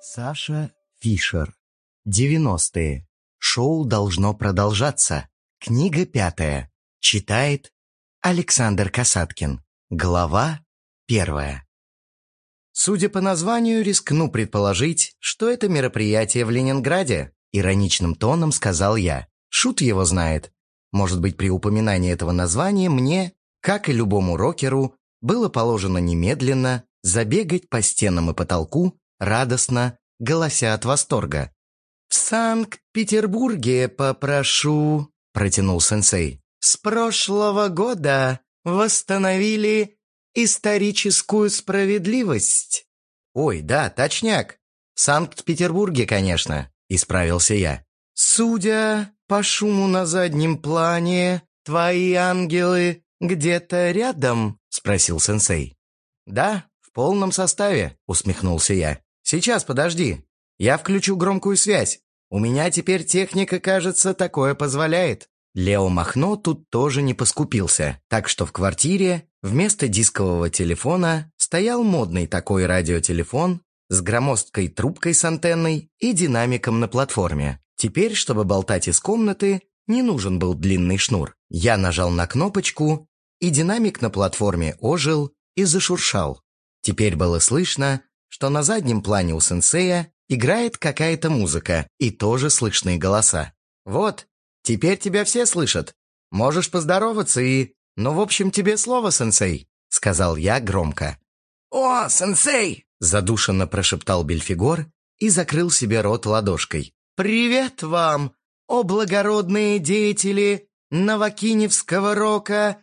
Саша Фишер. 90-е. Шоу должно продолжаться. Книга пятая. Читает Александр Касаткин. Глава первая. Судя по названию, рискну предположить, что это мероприятие в Ленинграде, ироничным тоном сказал я. Шут его знает. Может быть, при упоминании этого названия мне, как и любому рокеру, было положено немедленно забегать по стенам и потолку, радостно, голося от восторга. «В Санкт-Петербурге попрошу», — протянул сенсей. «С прошлого года восстановили историческую справедливость». «Ой, да, точняк. В Санкт-Петербурге, конечно», — исправился я. «Судя по шуму на заднем плане, твои ангелы где-то рядом?» — спросил сенсей. «Да, в полном составе», — усмехнулся я. «Сейчас, подожди. Я включу громкую связь. У меня теперь техника, кажется, такое позволяет». Лео Махно тут тоже не поскупился, так что в квартире вместо дискового телефона стоял модный такой радиотелефон с громоздкой трубкой с антенной и динамиком на платформе. Теперь, чтобы болтать из комнаты, не нужен был длинный шнур. Я нажал на кнопочку, и динамик на платформе ожил и зашуршал. Теперь было слышно, что на заднем плане у сенсея играет какая-то музыка и тоже слышны голоса. «Вот, теперь тебя все слышат. Можешь поздороваться и... Ну, в общем, тебе слово, сенсей», — сказал я громко. «О, сенсей!» — задушенно прошептал Бельфигор и закрыл себе рот ладошкой. «Привет вам, о благородные деятели Новокиневского рока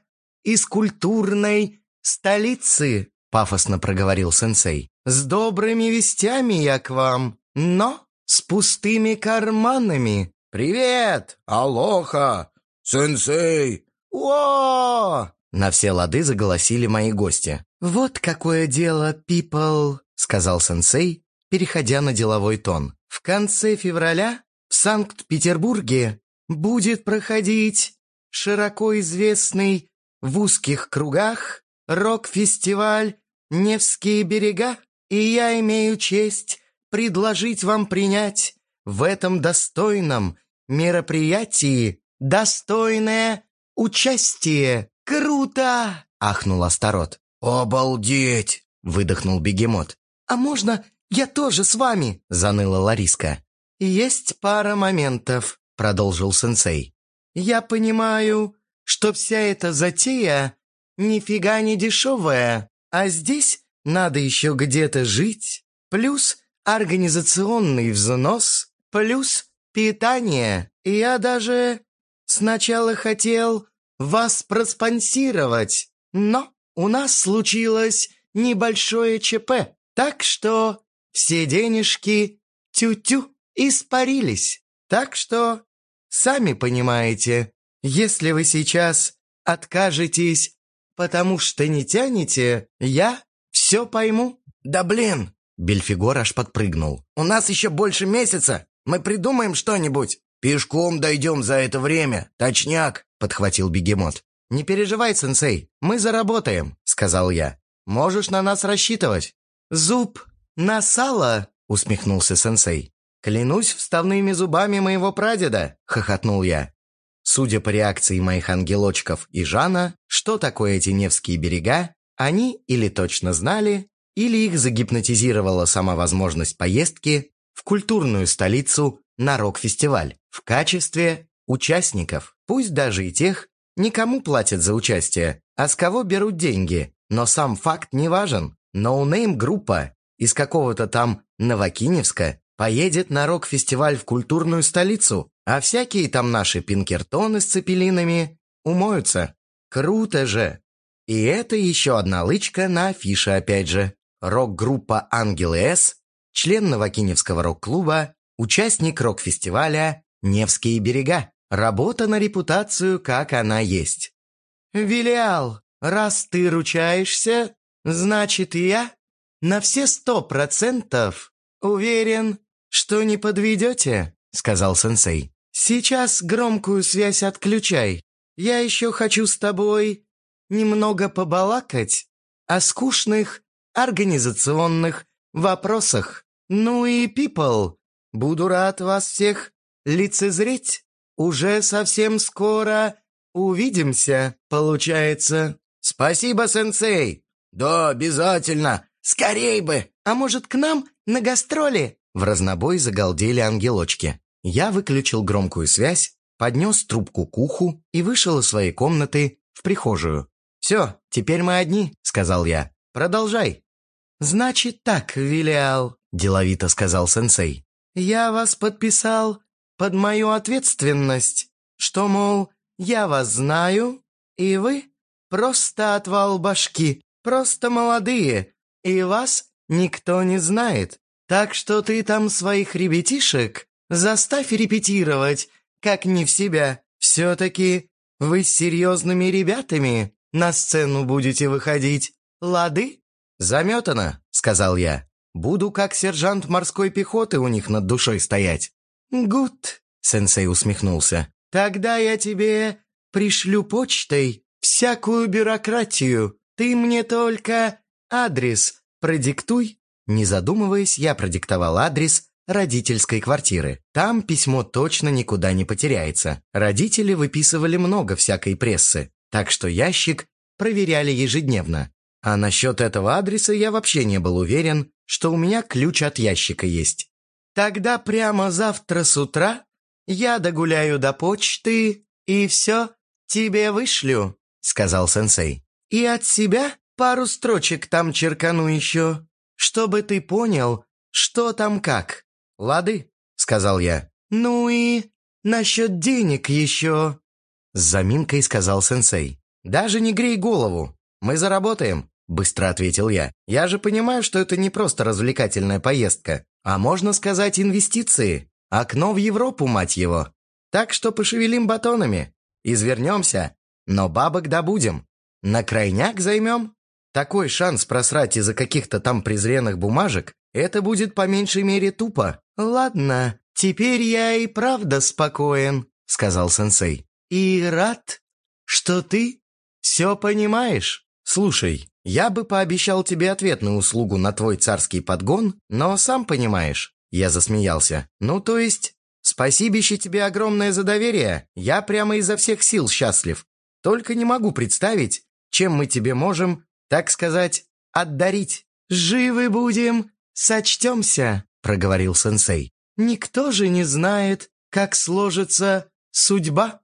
из культурной столицы!» — пафосно проговорил сенсей. «С добрыми вестями я к вам, но с пустыми карманами. Привет! Алоха! Сенсей! О! На все лады заголосили мои гости. «Вот какое дело, people!» — сказал сенсей, переходя на деловой тон. «В конце февраля в Санкт-Петербурге будет проходить широко известный в узких кругах рок-фестиваль «Невские берега», и я имею честь предложить вам принять в этом достойном мероприятии достойное участие. Круто!» — ахнул Астарот. «Обалдеть!» — выдохнул бегемот. «А можно я тоже с вами?» — заныла Лариска. «Есть пара моментов», — продолжил сенсей. «Я понимаю, что вся эта затея нифига не дешевая, а здесь надо еще где-то жить, плюс организационный взнос, плюс питание. Я даже сначала хотел вас проспонсировать, но у нас случилось небольшое ЧП, так что все денежки тю-тю испарились. Так что, сами понимаете, если вы сейчас откажетесь, потому что не тянете, я все пойму». «Да блин!» Бельфигор аж подпрыгнул. «У нас еще больше месяца. Мы придумаем что-нибудь. Пешком дойдем за это время. Точняк!» Подхватил бегемот. «Не переживай, сенсей, мы заработаем», — сказал я. «Можешь на нас рассчитывать». «Зуб на сало?» — усмехнулся сенсей. «Клянусь вставными зубами моего прадеда», — хохотнул я. Судя по реакции моих ангелочков и Жана, что такое эти Невские берега, они или точно знали, или их загипнотизировала сама возможность поездки в культурную столицу на рок-фестиваль в качестве участников, пусть даже и тех, никому платят за участие, а с кого берут деньги, но сам факт не важен. Ноунейм-группа из какого-то там Новокиневска поедет на рок-фестиваль в культурную столицу, а всякие там наши пинкертоны с цепелинами умоются. Круто же! И это еще одна лычка на афише опять же. Рок-группа «Ангелы С», член Новокиневского рок-клуба, участник рок-фестиваля «Невские берега». Работа на репутацию, как она есть. «Вилиал, раз ты ручаешься, значит я на все сто процентов уверен, что не подведете», — сказал сенсей. «Сейчас громкую связь отключай. Я еще хочу с тобой немного побалакать, о скучных организационных вопросах. Ну и people, буду рад вас всех лицезреть. Уже совсем скоро увидимся, получается. Спасибо, сенсей. Да, обязательно. Скорей бы. А может, к нам на гастроли? В разнобой загалдели ангелочки. Я выключил громкую связь, поднес трубку к уху и вышел из своей комнаты в прихожую. «Все, теперь мы одни», — сказал я. «Продолжай». «Значит так, Вилиал», — деловито сказал сенсей. «Я вас подписал под мою ответственность, что, мол, я вас знаю, и вы просто отвал башки, просто молодые, и вас никто не знает. Так что ты там своих ребятишек заставь репетировать, как не в себя. Все-таки вы с серьезными ребятами на сцену будете выходить. Лады?» «Заметано», — сказал я. «Буду как сержант морской пехоты у них над душой стоять». «Гуд», — сенсей усмехнулся. «Тогда я тебе пришлю почтой всякую бюрократию. Ты мне только адрес продиктуй». Не задумываясь, я продиктовал адрес родительской квартиры. Там письмо точно никуда не потеряется. Родители выписывали много всякой прессы, так что ящик проверяли ежедневно. А насчет этого адреса я вообще не был уверен, что у меня ключ от ящика есть. Тогда прямо завтра с утра я догуляю до почты и все тебе вышлю, сказал сенсей. И от себя пару строчек там черкану еще, чтобы ты понял, что там как. Лады, сказал я. Ну и насчет денег еще. С заминкой сказал сенсей. Даже не грей голову. Мы заработаем, быстро ответил я. Я же понимаю, что это не просто развлекательная поездка, а можно сказать инвестиции. Окно в Европу, мать его. Так что пошевелим батонами. Извернемся, но бабок добудем. На крайняк займем. Такой шанс просрать из-за каких-то там презренных бумажек, это будет по меньшей мере тупо. Ладно, теперь я и правда спокоен, сказал сенсей. И рад, что ты все понимаешь. Слушай, я бы пообещал тебе ответную услугу на твой царский подгон, но сам понимаешь. Я засмеялся. Ну, то есть, спасибище тебе огромное за доверие. Я прямо изо всех сил счастлив. Только не могу представить, чем мы тебе можем, так сказать, отдарить. Живы будем, сочтемся, проговорил сенсей. Никто же не знает, как сложится судьба.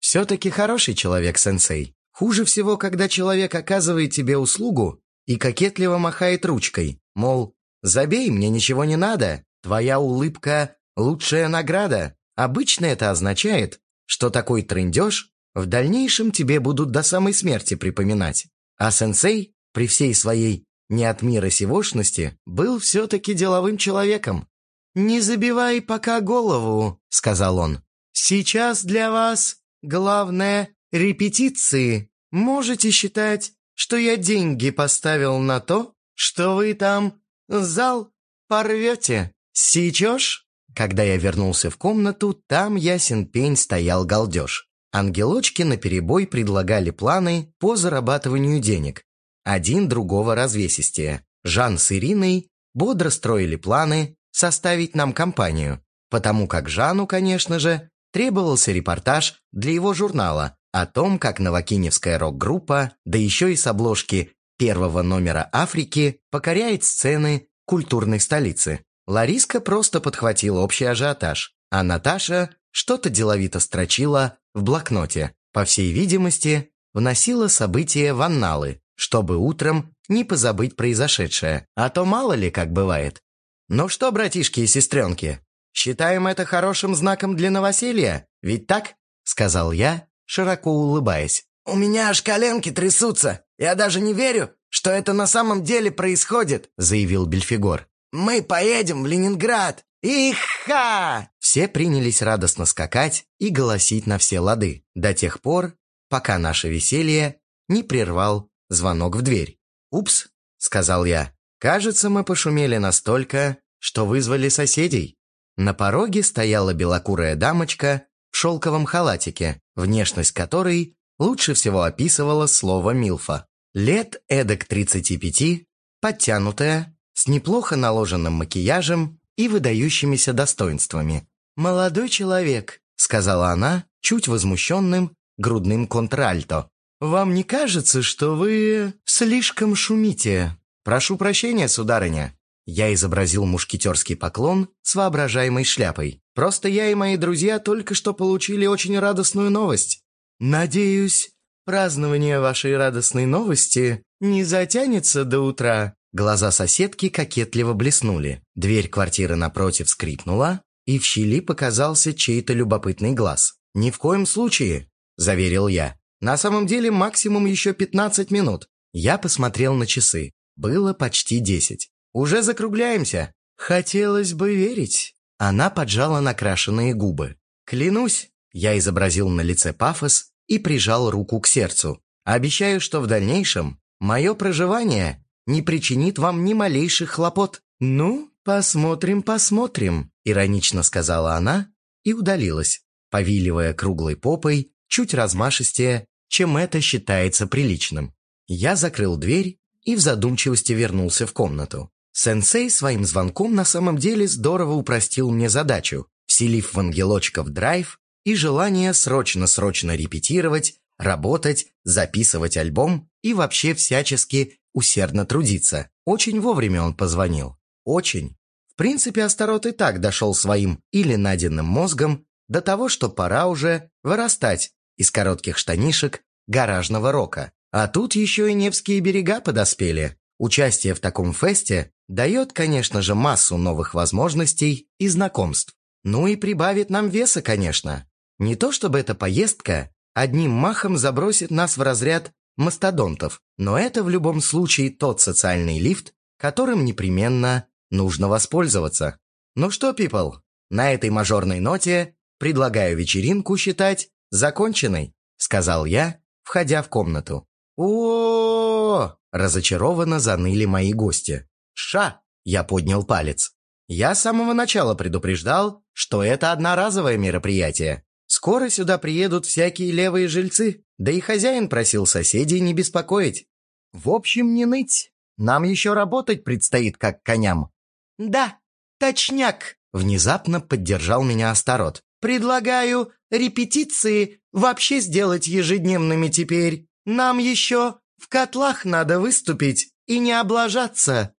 Все-таки хороший человек, сенсей. Хуже всего, когда человек оказывает тебе услугу и кокетливо махает ручкой, мол, забей, мне ничего не надо, твоя улыбка – лучшая награда. Обычно это означает, что такой трындеж в дальнейшем тебе будут до самой смерти припоминать. А сенсей, при всей своей не от мира сивошности, был все-таки деловым человеком. «Не забивай пока голову», — сказал он. «Сейчас для вас главное — репетиции. Можете считать, что я деньги поставил на то, что вы там зал порвете. Сечешь?» Когда я вернулся в комнату, там ясен пень стоял галдеж. Ангелочки наперебой предлагали планы по зарабатыванию денег. Один другого развесистее. Жан с Ириной бодро строили планы составить нам компанию, потому как Жану, конечно же, требовался репортаж для его журнала о том, как новокиневская рок-группа, да еще и с обложки первого номера Африки, покоряет сцены культурной столицы. Лариска просто подхватила общий ажиотаж, а Наташа что-то деловито строчила в блокноте. По всей видимости, вносила события в анналы, чтобы утром не позабыть произошедшее, а то мало ли как бывает. Ну что, братишки и сестренки, считаем это хорошим знаком для новоселья, ведь так? Сказал я, широко улыбаясь. «У меня аж коленки трясутся. Я даже не верю, что это на самом деле происходит», заявил Бельфигор. «Мы поедем в Ленинград. Иха!» Все принялись радостно скакать и голосить на все лады, до тех пор, пока наше веселье не прервал звонок в дверь. «Упс», — сказал я, — «кажется, мы пошумели настолько, что вызвали соседей». На пороге стояла белокурая дамочка в шелковом халатике, внешность которой лучше всего описывало слово «милфа». Лет эдак 35, подтянутая, с неплохо наложенным макияжем и выдающимися достоинствами. «Молодой человек», — сказала она, чуть возмущенным, грудным контральто. «Вам не кажется, что вы слишком шумите?» «Прошу прощения, сударыня». Я изобразил мушкетерский поклон с воображаемой шляпой. «Просто я и мои друзья только что получили очень радостную новость. Надеюсь, празднование вашей радостной новости не затянется до утра». Глаза соседки кокетливо блеснули. Дверь квартиры напротив скрипнула, и в щели показался чей-то любопытный глаз. «Ни в коем случае», – заверил я. «На самом деле максимум еще 15 минут». Я посмотрел на часы. Было почти десять. «Уже закругляемся». «Хотелось бы верить». Она поджала накрашенные губы. «Клянусь», – я изобразил на лице пафос и прижал руку к сердцу. «Обещаю, что в дальнейшем мое проживание не причинит вам ни малейших хлопот». «Ну, посмотрим, посмотрим», – иронично сказала она и удалилась, повиливая круглой попой, чуть размашистее, чем это считается приличным. Я закрыл дверь и в задумчивости вернулся в комнату. Сенсей своим звонком на самом деле здорово упростил мне задачу, вселив в ангелочков драйв и желание срочно-срочно репетировать, работать, записывать альбом и вообще всячески усердно трудиться. Очень вовремя он позвонил. Очень. В принципе, Астарот и так дошел своим или наденным мозгом до того, что пора уже вырастать из коротких штанишек гаражного рока. А тут еще и Невские берега подоспели. Участие в таком фесте дает, конечно же, массу новых возможностей и знакомств. Ну и прибавит нам веса, конечно. Не то чтобы эта поездка одним махом забросит нас в разряд мастодонтов, но это в любом случае тот социальный лифт, которым непременно нужно воспользоваться. Ну что, people, на этой мажорной ноте предлагаю вечеринку считать законченной, сказал я, входя в комнату о, разочарованно заныли мои гости. «Ша!» – я поднял палец. «Я с самого начала предупреждал, что это одноразовое мероприятие. Скоро сюда приедут всякие левые жильцы, да и хозяин просил соседей не беспокоить. В общем, не ныть. Нам еще работать предстоит, как коням». «Да, точняк!» – внезапно поддержал меня Астарот. «Предлагаю репетиции вообще сделать ежедневными теперь. Нам еще в котлах надо выступить и не облажаться!»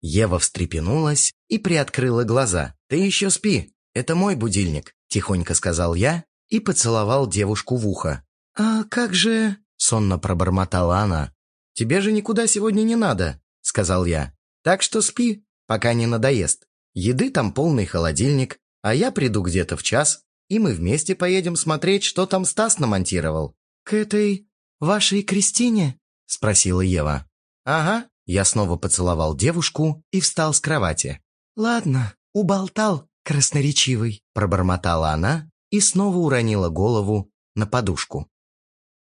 Ева встрепенулась и приоткрыла глаза. «Ты еще спи, это мой будильник», – тихонько сказал я и поцеловал девушку в ухо. «А как же...» – сонно пробормотала она. «Тебе же никуда сегодня не надо», – сказал я. «Так что спи, пока не надоест. Еды там полный холодильник, а я приду где-то в час, и мы вместе поедем смотреть, что там Стас намонтировал к этой вашей Кристине?» – спросила Ева. «Ага». Я снова поцеловал девушку и встал с кровати. «Ладно, уболтал, красноречивый», – пробормотала она и снова уронила голову на подушку.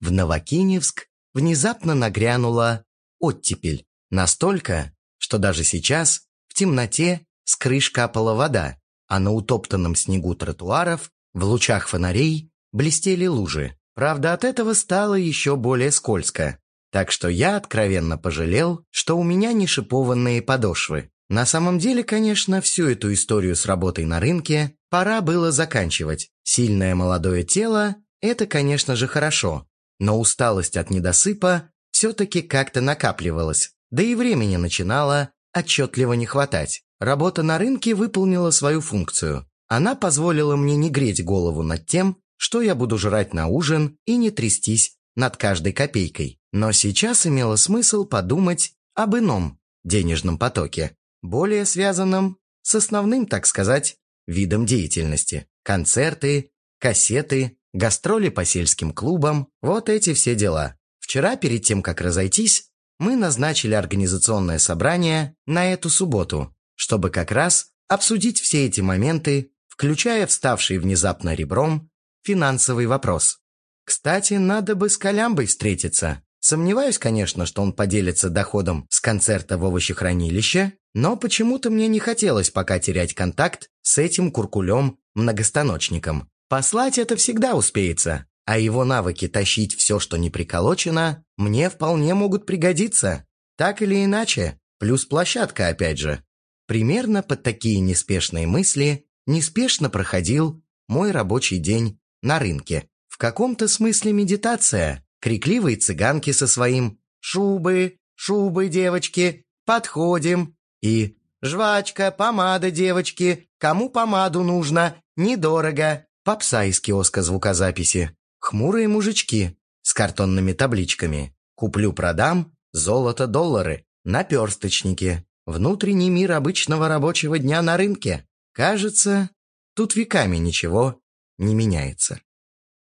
В Новокиневск внезапно нагрянула оттепель. Настолько, что даже сейчас, в темноте, с крыш капала вода, а на утоптанном снегу тротуаров, в лучах фонарей, блестели лужи. Правда, от этого стало еще более скользко. Так что я откровенно пожалел, что у меня не шипованные подошвы. На самом деле, конечно, всю эту историю с работой на рынке пора было заканчивать. Сильное молодое тело – это, конечно же, хорошо. Но усталость от недосыпа все-таки как-то накапливалась. Да и времени начинало отчетливо не хватать. Работа на рынке выполнила свою функцию. Она позволила мне не греть голову над тем, что я буду жрать на ужин и не трястись над каждой копейкой. Но сейчас имело смысл подумать об ином денежном потоке, более связанном с основным, так сказать, видом деятельности. Концерты, кассеты, гастроли по сельским клубам – вот эти все дела. Вчера, перед тем, как разойтись, мы назначили организационное собрание на эту субботу, чтобы как раз обсудить все эти моменты, включая вставший внезапно ребром финансовый вопрос. Кстати, надо бы с Колямбой встретиться. Сомневаюсь, конечно, что он поделится доходом с концерта в овощехранилище, но почему-то мне не хотелось пока терять контакт с этим куркулем-многостаночником. Послать это всегда успеется, а его навыки тащить все, что не приколочено, мне вполне могут пригодиться. Так или иначе, плюс площадка опять же. Примерно под такие неспешные мысли неспешно проходил мой рабочий день на рынке. В каком-то смысле медитация. Крикливые цыганки со своим «шубы, шубы, девочки, подходим» и «жвачка, помада, девочки, кому помаду нужно, недорого». Попса из киоска звукозаписи. Хмурые мужички с картонными табличками. Куплю-продам, золото-доллары, наперсточники. Внутренний мир обычного рабочего дня на рынке. Кажется, тут веками ничего не меняется.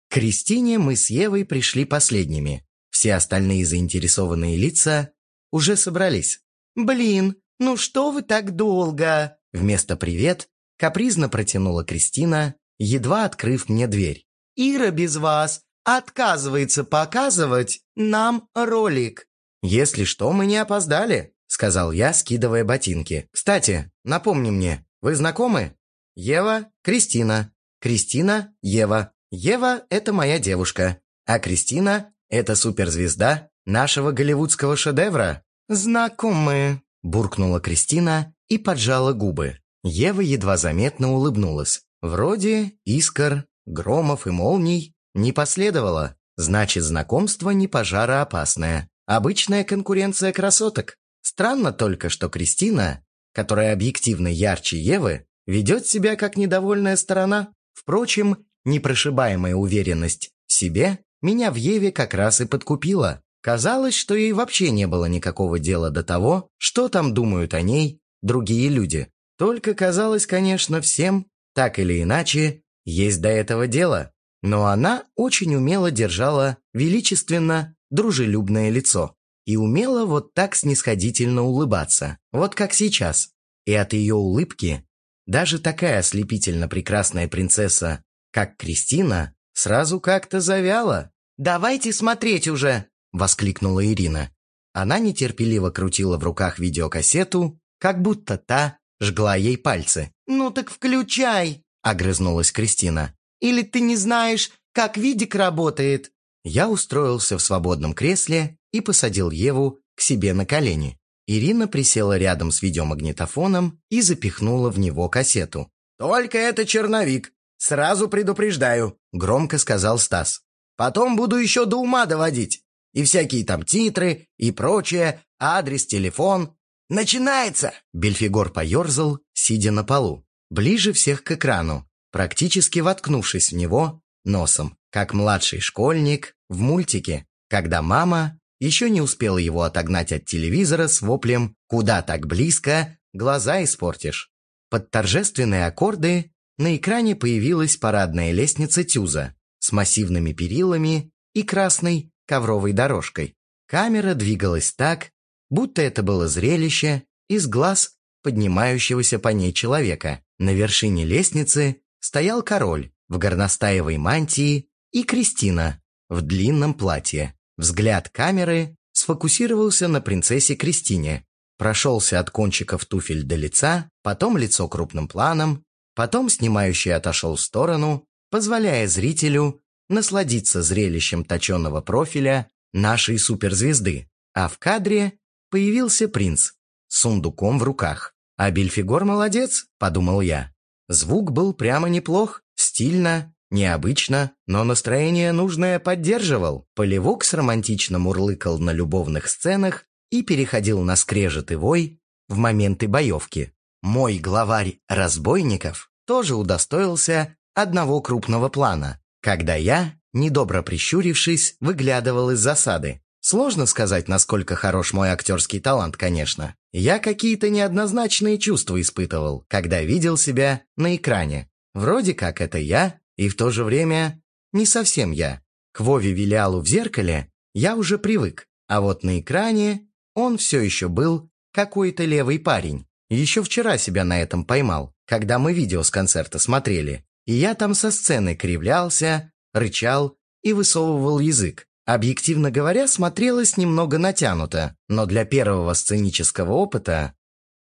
К Кристине мы с Евой пришли последними. Все остальные заинтересованные лица уже собрались. «Блин, ну что вы так долго?» Вместо «привет» капризно протянула Кристина, едва открыв мне дверь. «Ира без вас отказывается показывать нам ролик». «Если что, мы не опоздали», — сказал я, скидывая ботинки. «Кстати, напомни мне, вы знакомы?» «Ева, Кристина. Кристина, Ева. Ева – это моя девушка, а Кристина – это суперзвезда нашего голливудского шедевра. Знакомые, буркнула Кристина и поджала губы. Ева едва заметно улыбнулась. Вроде искр, громов и молний не последовало. Значит, знакомство не пожароопасное. Обычная конкуренция красоток. Странно только, что Кристина, которая объективно ярче Евы, ведет себя как недовольная сторона. Впрочем, Непрошибаемая уверенность в себе меня в Еве как раз и подкупила. Казалось, что ей вообще не было никакого дела до того, что там думают о ней другие люди. Только казалось, конечно, всем, так или иначе, есть до этого дело. Но она очень умело держала величественно дружелюбное лицо и умела вот так снисходительно улыбаться, вот как сейчас. И от ее улыбки даже такая ослепительно прекрасная принцесса, как Кристина сразу как-то завяла. «Давайте смотреть уже!» – воскликнула Ирина. Она нетерпеливо крутила в руках видеокассету, как будто та жгла ей пальцы. «Ну так включай!» – огрызнулась Кристина. «Или ты не знаешь, как видик работает?» Я устроился в свободном кресле и посадил Еву к себе на колени. Ирина присела рядом с видеомагнитофоном и запихнула в него кассету. «Только это черновик. «Сразу предупреждаю», — громко сказал Стас. «Потом буду еще до ума доводить. И всякие там титры, и прочее, адрес, телефон. Начинается!» Бельфигор поерзал, сидя на полу, ближе всех к экрану, практически воткнувшись в него носом, как младший школьник в мультике, когда мама еще не успела его отогнать от телевизора с воплем «Куда так близко? Глаза испортишь». Под торжественные аккорды на экране появилась парадная лестница Тюза с массивными перилами и красной ковровой дорожкой. Камера двигалась так, будто это было зрелище из глаз поднимающегося по ней человека. На вершине лестницы стоял король в горностаевой мантии и Кристина в длинном платье. Взгляд камеры сфокусировался на принцессе Кристине, прошелся от кончиков туфель до лица, потом лицо крупным планом, Потом снимающий отошел в сторону, позволяя зрителю насладиться зрелищем точенного профиля нашей суперзвезды. А в кадре появился принц с сундуком в руках. «А Бельфигор молодец», — подумал я. Звук был прямо неплох, стильно, необычно, но настроение нужное поддерживал. Полевок романтично мурлыкал на любовных сценах и переходил на скрежет и вой в моменты боевки. Мой главарь разбойников тоже удостоился одного крупного плана, когда я, недобро прищурившись, выглядывал из засады. Сложно сказать, насколько хорош мой актерский талант, конечно. Я какие-то неоднозначные чувства испытывал, когда видел себя на экране. Вроде как это я, и в то же время не совсем я. К Вове Вилиалу в зеркале я уже привык, а вот на экране он все еще был какой-то левый парень. Еще вчера себя на этом поймал, когда мы видео с концерта смотрели. И я там со сцены кривлялся, рычал и высовывал язык. Объективно говоря, смотрелось немного натянуто, но для первого сценического опыта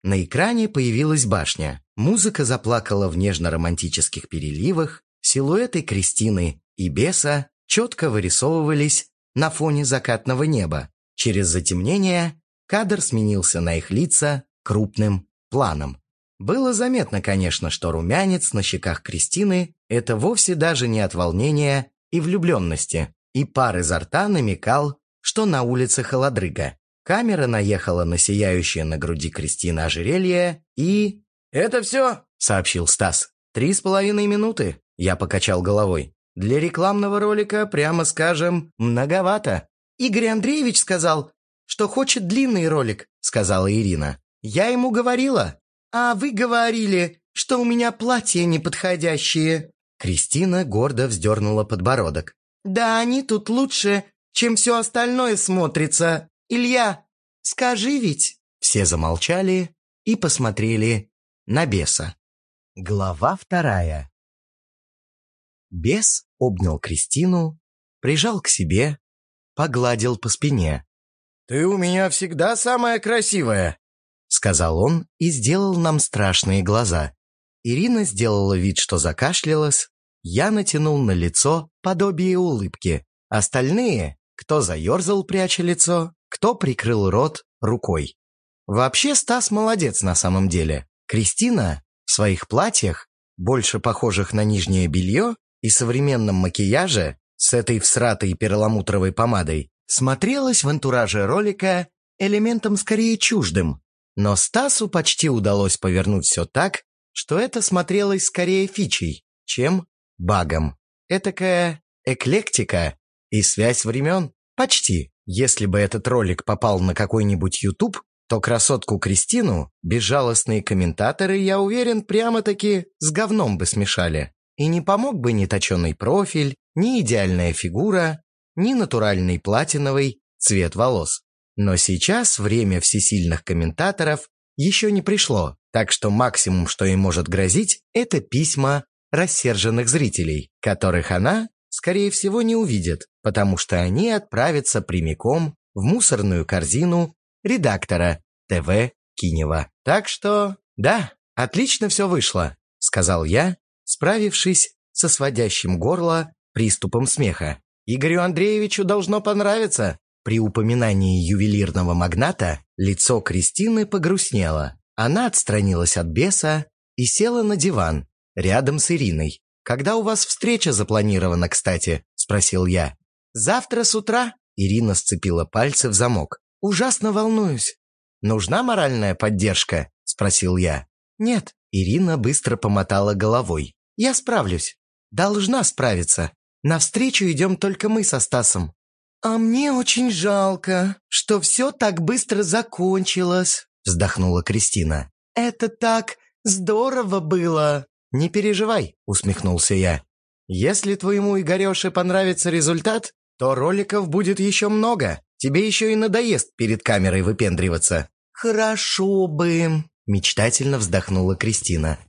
на экране появилась башня. Музыка заплакала в нежно-романтических переливах, силуэты Кристины и Беса четко вырисовывались на фоне закатного неба. Через затемнение кадр сменился на их лица крупным планом. Было заметно, конечно, что румянец на щеках Кристины – это вовсе даже не от волнения и влюбленности, и пар изо рта намекал, что на улице холодрыга. Камера наехала на сияющее на груди Кристины ожерелье и... «Это все?» — сообщил Стас. «Три с половиной минуты», — я покачал головой. «Для рекламного ролика, прямо скажем, многовато». «Игорь Андреевич сказал, что хочет длинный ролик», — сказала Ирина. «Я ему говорила». «А вы говорили, что у меня платья неподходящие». Кристина гордо вздернула подбородок. «Да они тут лучше, чем все остальное смотрится. Илья, скажи ведь». Все замолчали и посмотрели на беса. Глава вторая. Бес обнял Кристину, прижал к себе, погладил по спине. «Ты у меня всегда самая красивая», — сказал он и сделал нам страшные глаза. Ирина сделала вид, что закашлялась. Я натянул на лицо подобие улыбки. Остальные, кто заерзал, пряча лицо, кто прикрыл рот рукой. Вообще Стас молодец на самом деле. Кристина в своих платьях, больше похожих на нижнее белье, и современном макияже с этой всратой перламутровой помадой, смотрелась в антураже ролика элементом скорее чуждым, но Стасу почти удалось повернуть все так, что это смотрелось скорее фичей, чем багом. Этакая эклектика и связь времен. Почти. Если бы этот ролик попал на какой-нибудь YouTube, то красотку Кристину безжалостные комментаторы, я уверен, прямо-таки с говном бы смешали. И не помог бы ни точенный профиль, ни идеальная фигура, ни натуральный платиновый цвет волос. Но сейчас время всесильных комментаторов еще не пришло, так что максимум, что им может грозить, это письма рассерженных зрителей, которых она, скорее всего, не увидит, потому что они отправятся прямиком в мусорную корзину редактора ТВ Кинева. Так что, да, отлично все вышло, сказал я, справившись со сводящим горло приступом смеха. Игорю Андреевичу должно понравиться. При упоминании ювелирного магната лицо Кристины погрустнело. Она отстранилась от беса и села на диван рядом с Ириной. «Когда у вас встреча запланирована, кстати?» – спросил я. «Завтра с утра?» Ирина сцепила пальцы в замок. «Ужасно волнуюсь». «Нужна моральная поддержка?» – спросил я. «Нет». Ирина быстро помотала головой. «Я справлюсь. Должна справиться. Навстречу идем только мы со Стасом. «А мне очень жалко, что все так быстро закончилось», вздохнула Кристина. «Это так здорово было!» «Не переживай», усмехнулся я. «Если твоему Игореше понравится результат, то роликов будет еще много. Тебе еще и надоест перед камерой выпендриваться». «Хорошо бы», мечтательно вздохнула Кристина.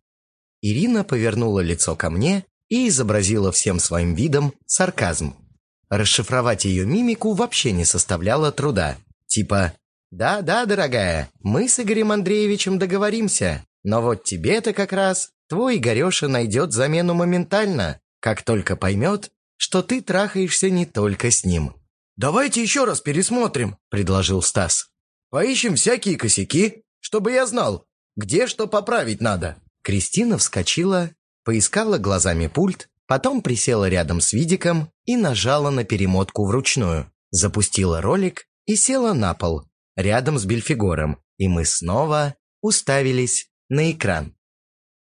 Ирина повернула лицо ко мне и изобразила всем своим видом сарказм. Расшифровать ее мимику вообще не составляло труда. Типа «Да-да, дорогая, мы с Игорем Андреевичем договоримся, но вот тебе-то как раз твой Игореша найдет замену моментально, как только поймет, что ты трахаешься не только с ним». «Давайте еще раз пересмотрим», — предложил Стас. «Поищем всякие косяки, чтобы я знал, где что поправить надо». Кристина вскочила, поискала глазами пульт Потом присела рядом с Видиком и нажала на перемотку вручную. Запустила ролик и села на пол, рядом с Бельфигором, и мы снова уставились на экран.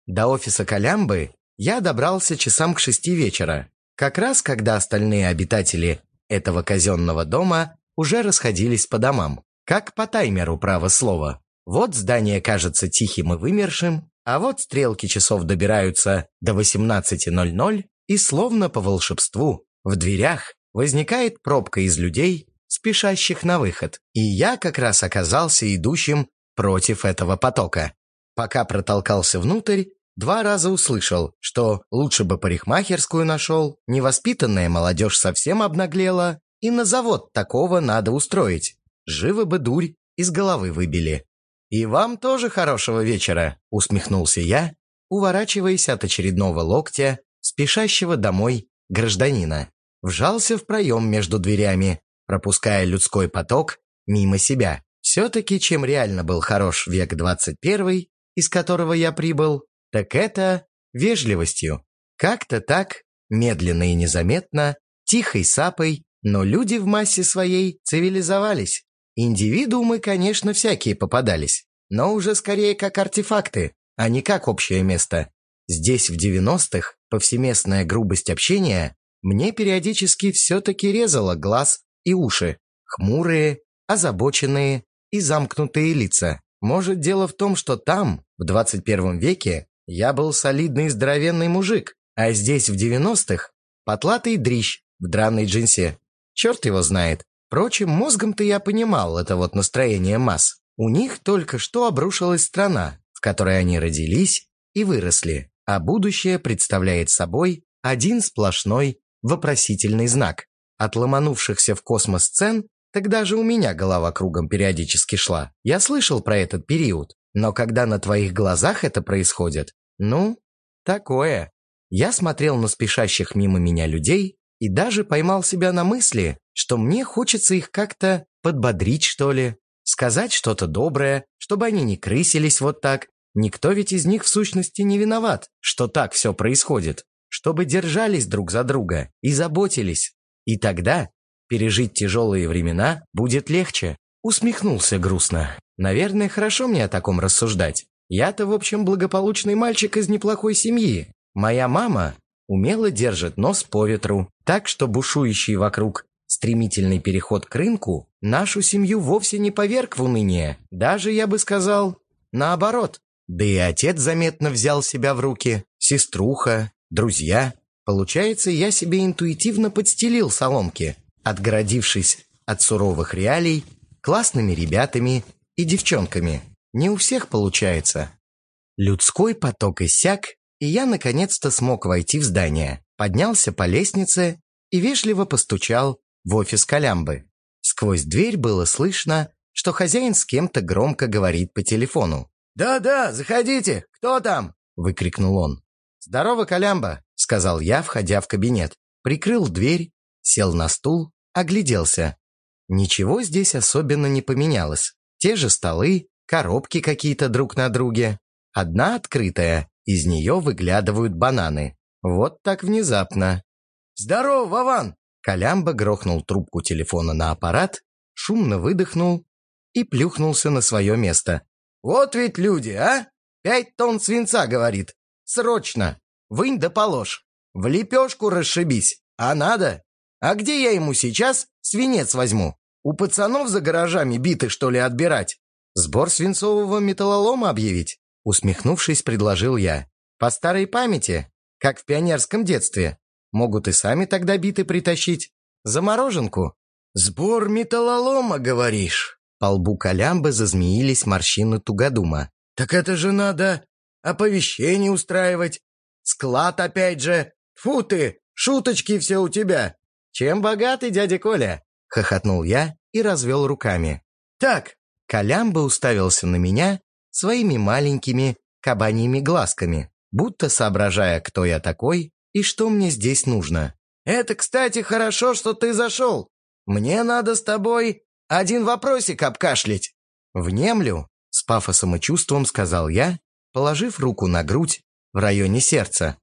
До офиса Колямбы я добрался часам к шести вечера, как раз когда остальные обитатели этого казенного дома уже расходились по домам, как по таймеру право слова. Вот здание кажется тихим и вымершим, а вот стрелки часов добираются до 18.00, и словно по волшебству в дверях возникает пробка из людей, спешащих на выход. И я как раз оказался идущим против этого потока. Пока протолкался внутрь, два раза услышал, что лучше бы парикмахерскую нашел, невоспитанная молодежь совсем обнаглела, и на завод такого надо устроить. Живо бы дурь из головы выбили. «И вам тоже хорошего вечера», — усмехнулся я, уворачиваясь от очередного локтя спешащего домой гражданина. вжался в проем между дверями, пропуская людской поток мимо себя. Все-таки чем реально был хорош век 21, из которого я прибыл, так это вежливостью. Как-то так, медленно и незаметно, тихой сапой, но люди в массе своей цивилизовались. Индивидуумы, конечно, всякие попадались, но уже скорее как артефакты, а не как общее место. Здесь в 90-х повсеместная грубость общения мне периодически все-таки резала глаз и уши. Хмурые, озабоченные и замкнутые лица. Может, дело в том, что там, в 21 веке, я был солидный здоровенный мужик, а здесь в 90-х потлатый дрищ в драной джинсе. Черт его знает. Впрочем, мозгом-то я понимал это вот настроение масс. У них только что обрушилась страна, в которой они родились и выросли, а будущее представляет собой один сплошной вопросительный знак. От ломанувшихся в космос сцен тогда же у меня голова кругом периодически шла. Я слышал про этот период, но когда на твоих глазах это происходит, ну, такое. Я смотрел на спешащих мимо меня людей и даже поймал себя на мысли, что мне хочется их как-то подбодрить, что ли, сказать что-то доброе, чтобы они не крысились вот так. Никто ведь из них в сущности не виноват, что так все происходит, чтобы держались друг за друга и заботились. И тогда пережить тяжелые времена будет легче. Усмехнулся грустно. Наверное, хорошо мне о таком рассуждать. Я-то, в общем, благополучный мальчик из неплохой семьи. Моя мама умело держит нос по ветру, так что бушующий вокруг стремительный переход к рынку нашу семью вовсе не поверг в уныние. Даже, я бы сказал, наоборот. Да и отец заметно взял себя в руки, сеструха, друзья. Получается, я себе интуитивно подстелил соломки, отгородившись от суровых реалий классными ребятами и девчонками. Не у всех получается. Людской поток иссяк, и я наконец-то смог войти в здание. Поднялся по лестнице и вежливо постучал в офис Колямбы. Сквозь дверь было слышно, что хозяин с кем-то громко говорит по телефону. «Да-да, заходите! Кто там?» – выкрикнул он. «Здорово, Колямба!» – сказал я, входя в кабинет. Прикрыл дверь, сел на стул, огляделся. Ничего здесь особенно не поменялось. Те же столы, коробки какие-то друг на друге. Одна открытая, из нее выглядывают бананы. Вот так внезапно. «Здорово, Вован!» Колямба грохнул трубку телефона на аппарат, шумно выдохнул и плюхнулся на свое место. «Вот ведь люди, а! Пять тонн свинца, говорит. Срочно! Вынь да положь. В лепешку расшибись. А надо? А где я ему сейчас свинец возьму? У пацанов за гаражами биты, что ли, отбирать? «Сбор свинцового металлолома объявить?» Усмехнувшись, предложил я. «По старой памяти, как в пионерском детстве. Могут и сами тогда биты притащить. Замороженку». «Сбор металлолома, говоришь?» По лбу Колямбы зазмеились морщины тугодума. «Так это же надо оповещение устраивать. Склад опять же. Фу ты, шуточки все у тебя». «Чем богатый дядя Коля?» — хохотнул я и развел руками. «Так, Колямба уставился на меня своими маленькими кабаньими глазками, будто соображая, кто я такой и что мне здесь нужно. «Это, кстати, хорошо, что ты зашел. Мне надо с тобой один вопросик обкашлять». «Внемлю», — с пафосом и чувством сказал я, положив руку на грудь в районе сердца.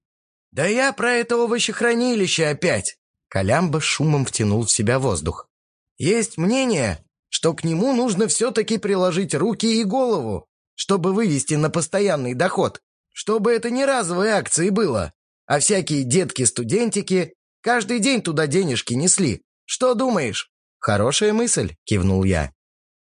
«Да я про это овощехранилище опять!» Колямба шумом втянул в себя воздух. «Есть мнение, что к нему нужно все-таки приложить руки и голову, чтобы вывести на постоянный доход, чтобы это не разовые акции было, а всякие детки-студентики каждый день туда денежки несли. Что думаешь?» «Хорошая мысль», — кивнул я.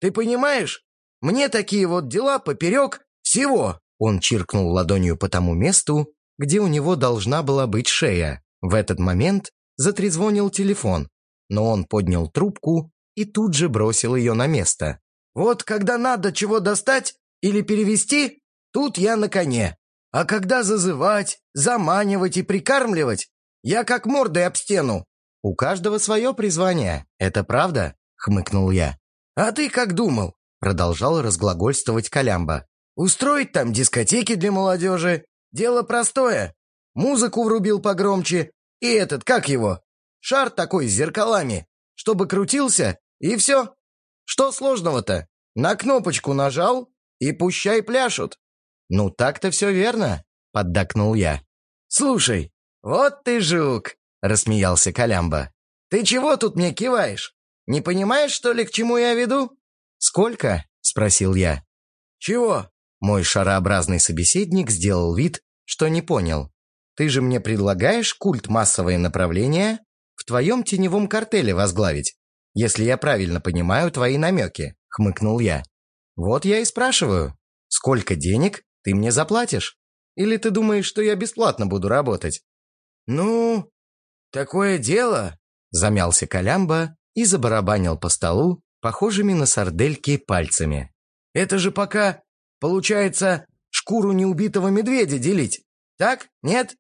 «Ты понимаешь, мне такие вот дела поперек всего». Он чиркнул ладонью по тому месту, где у него должна была быть шея. В этот момент затрезвонил телефон, но он поднял трубку и тут же бросил ее на место. «Вот когда надо чего достать или перевести, тут я на коне. А когда зазывать, заманивать и прикармливать, я как мордой об стену». «У каждого свое призвание, это правда?» — хмыкнул я. «А ты как думал?» — продолжал разглагольствовать Колямба. «Устроить там дискотеки для молодежи — дело простое. Музыку врубил погромче, и этот, как его, Шар такой с зеркалами, чтобы крутился, и все. Что сложного-то? На кнопочку нажал, и пущай пляшут». «Ну так-то все верно», — поддакнул я. «Слушай, вот ты жук», — рассмеялся Колямба. «Ты чего тут мне киваешь? Не понимаешь, что ли, к чему я веду?» «Сколько?» — спросил я. «Чего?» Мой шарообразный собеседник сделал вид, что не понял. «Ты же мне предлагаешь культ массовое направление в твоем теневом картеле возглавить, если я правильно понимаю твои намеки», — хмыкнул я. «Вот я и спрашиваю, сколько денег ты мне заплатишь? Или ты думаешь, что я бесплатно буду работать?» «Ну, такое дело», — замялся Колямба и забарабанил по столу похожими на сардельки пальцами. «Это же пока, получается, шкуру неубитого медведя делить. Так? Нет?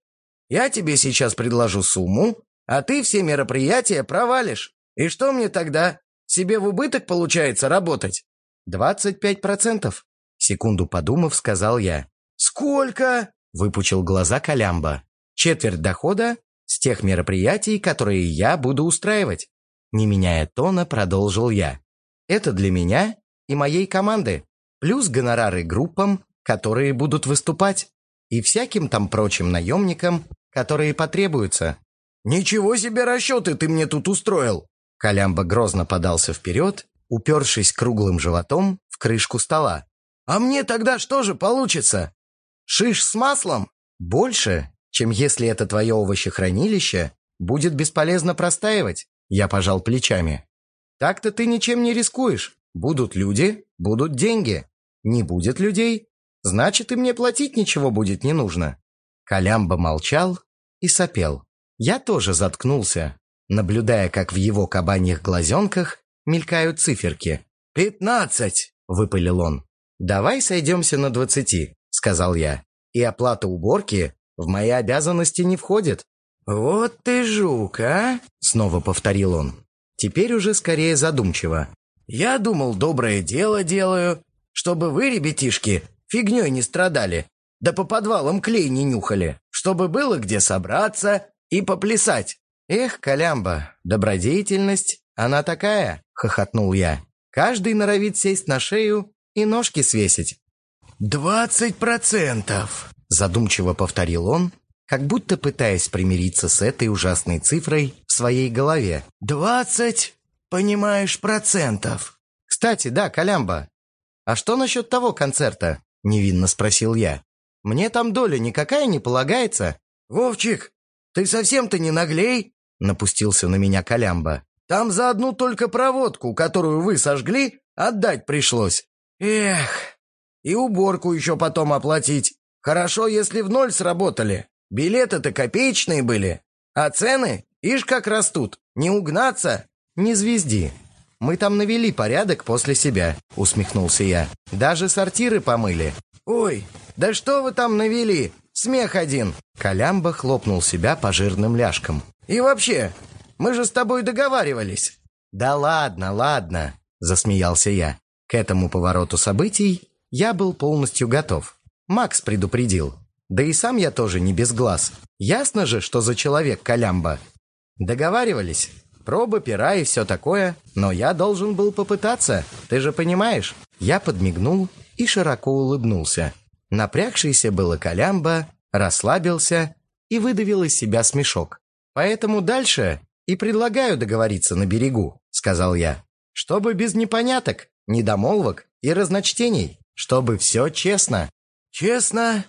Я тебе сейчас предложу сумму, а ты все мероприятия провалишь. И что мне тогда? Себе в убыток получается работать?» «Двадцать пять процентов», — секунду подумав, сказал я. «Сколько?» — выпучил глаза Колямба. «Четверть дохода тех мероприятий, которые я буду устраивать». Не меняя тона, продолжил я. «Это для меня и моей команды, плюс гонорары группам, которые будут выступать, и всяким там прочим наемникам, которые потребуются». «Ничего себе расчеты ты мне тут устроил!» Колямба грозно подался вперед упершись круглым животом в крышку стола. «А мне тогда что же получится? Шиш с маслом?» «Больше, чем если это твое овощехранилище будет бесполезно простаивать», я пожал плечами. «Так-то ты ничем не рискуешь. Будут люди, будут деньги. Не будет людей, значит, и мне платить ничего будет не нужно». Колямба молчал и сопел. Я тоже заткнулся, наблюдая, как в его кабаньих глазенках мелькают циферки. «Пятнадцать!» — выпалил он. «Давай сойдемся на двадцати», — сказал я. «И оплата уборки в мои обязанности не входит». «Вот ты жук, а?» — снова повторил он. Теперь уже скорее задумчиво. «Я думал, доброе дело делаю, чтобы вы, ребятишки, фигней не страдали, да по подвалам клей не нюхали, чтобы было где собраться и поплясать». «Эх, Колямба, добродетельность, она такая!» хохотнул я. «Каждый норовит сесть на шею и ножки свесить». «Двадцать процентов!» Задумчиво повторил он, как будто пытаясь примириться с этой ужасной цифрой в своей голове. «Двадцать, понимаешь, процентов!» «Кстати, да, Колямба, а что насчет того концерта?» — невинно спросил я. «Мне там доля никакая не полагается?» «Вовчик, ты совсем-то не наглей?» — напустился на меня Колямба. Там за одну только проводку, которую вы сожгли, отдать пришлось. Эх, и уборку еще потом оплатить. Хорошо, если в ноль сработали. Билеты-то копеечные были. А цены, ишь как растут. Не угнаться. Не звезди. Мы там навели порядок после себя, усмехнулся я. Даже сортиры помыли. Ой, да что вы там навели? Смех один. Колямба хлопнул себя по жирным ляжкам. И вообще, мы же с тобой договаривались». «Да ладно, ладно», — засмеялся я. К этому повороту событий я был полностью готов. Макс предупредил. Да и сам я тоже не без глаз. Ясно же, что за человек Колямба. Договаривались. Проба, пера и все такое. Но я должен был попытаться. Ты же понимаешь? Я подмигнул и широко улыбнулся. Напрягшийся было Колямба, расслабился и выдавил из себя смешок. Поэтому дальше и предлагаю договориться на берегу», — сказал я. «Чтобы без непоняток, недомолвок и разночтений, чтобы все честно». «Честно?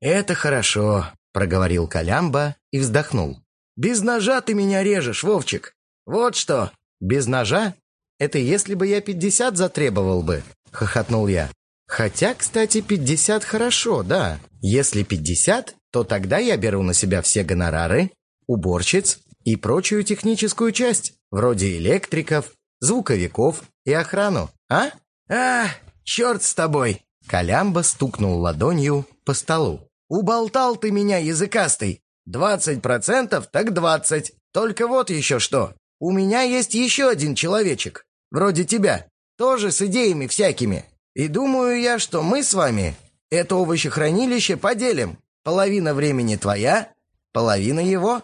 Это хорошо», — проговорил Колямба и вздохнул. «Без ножа ты меня режешь, Вовчик. Вот что». «Без ножа? Это если бы я пятьдесят затребовал бы», — хохотнул я. «Хотя, кстати, пятьдесят хорошо, да. Если пятьдесят, то тогда я беру на себя все гонорары, уборщиц, и прочую техническую часть, вроде электриков, звуковиков и охрану, а? А, черт с тобой!» Колямба стукнул ладонью по столу. «Уболтал ты меня, языкастый! Двадцать процентов, так двадцать! Только вот еще что! У меня есть еще один человечек, вроде тебя, тоже с идеями всякими. И думаю я, что мы с вами это овощехранилище поделим. Половина времени твоя, половина его.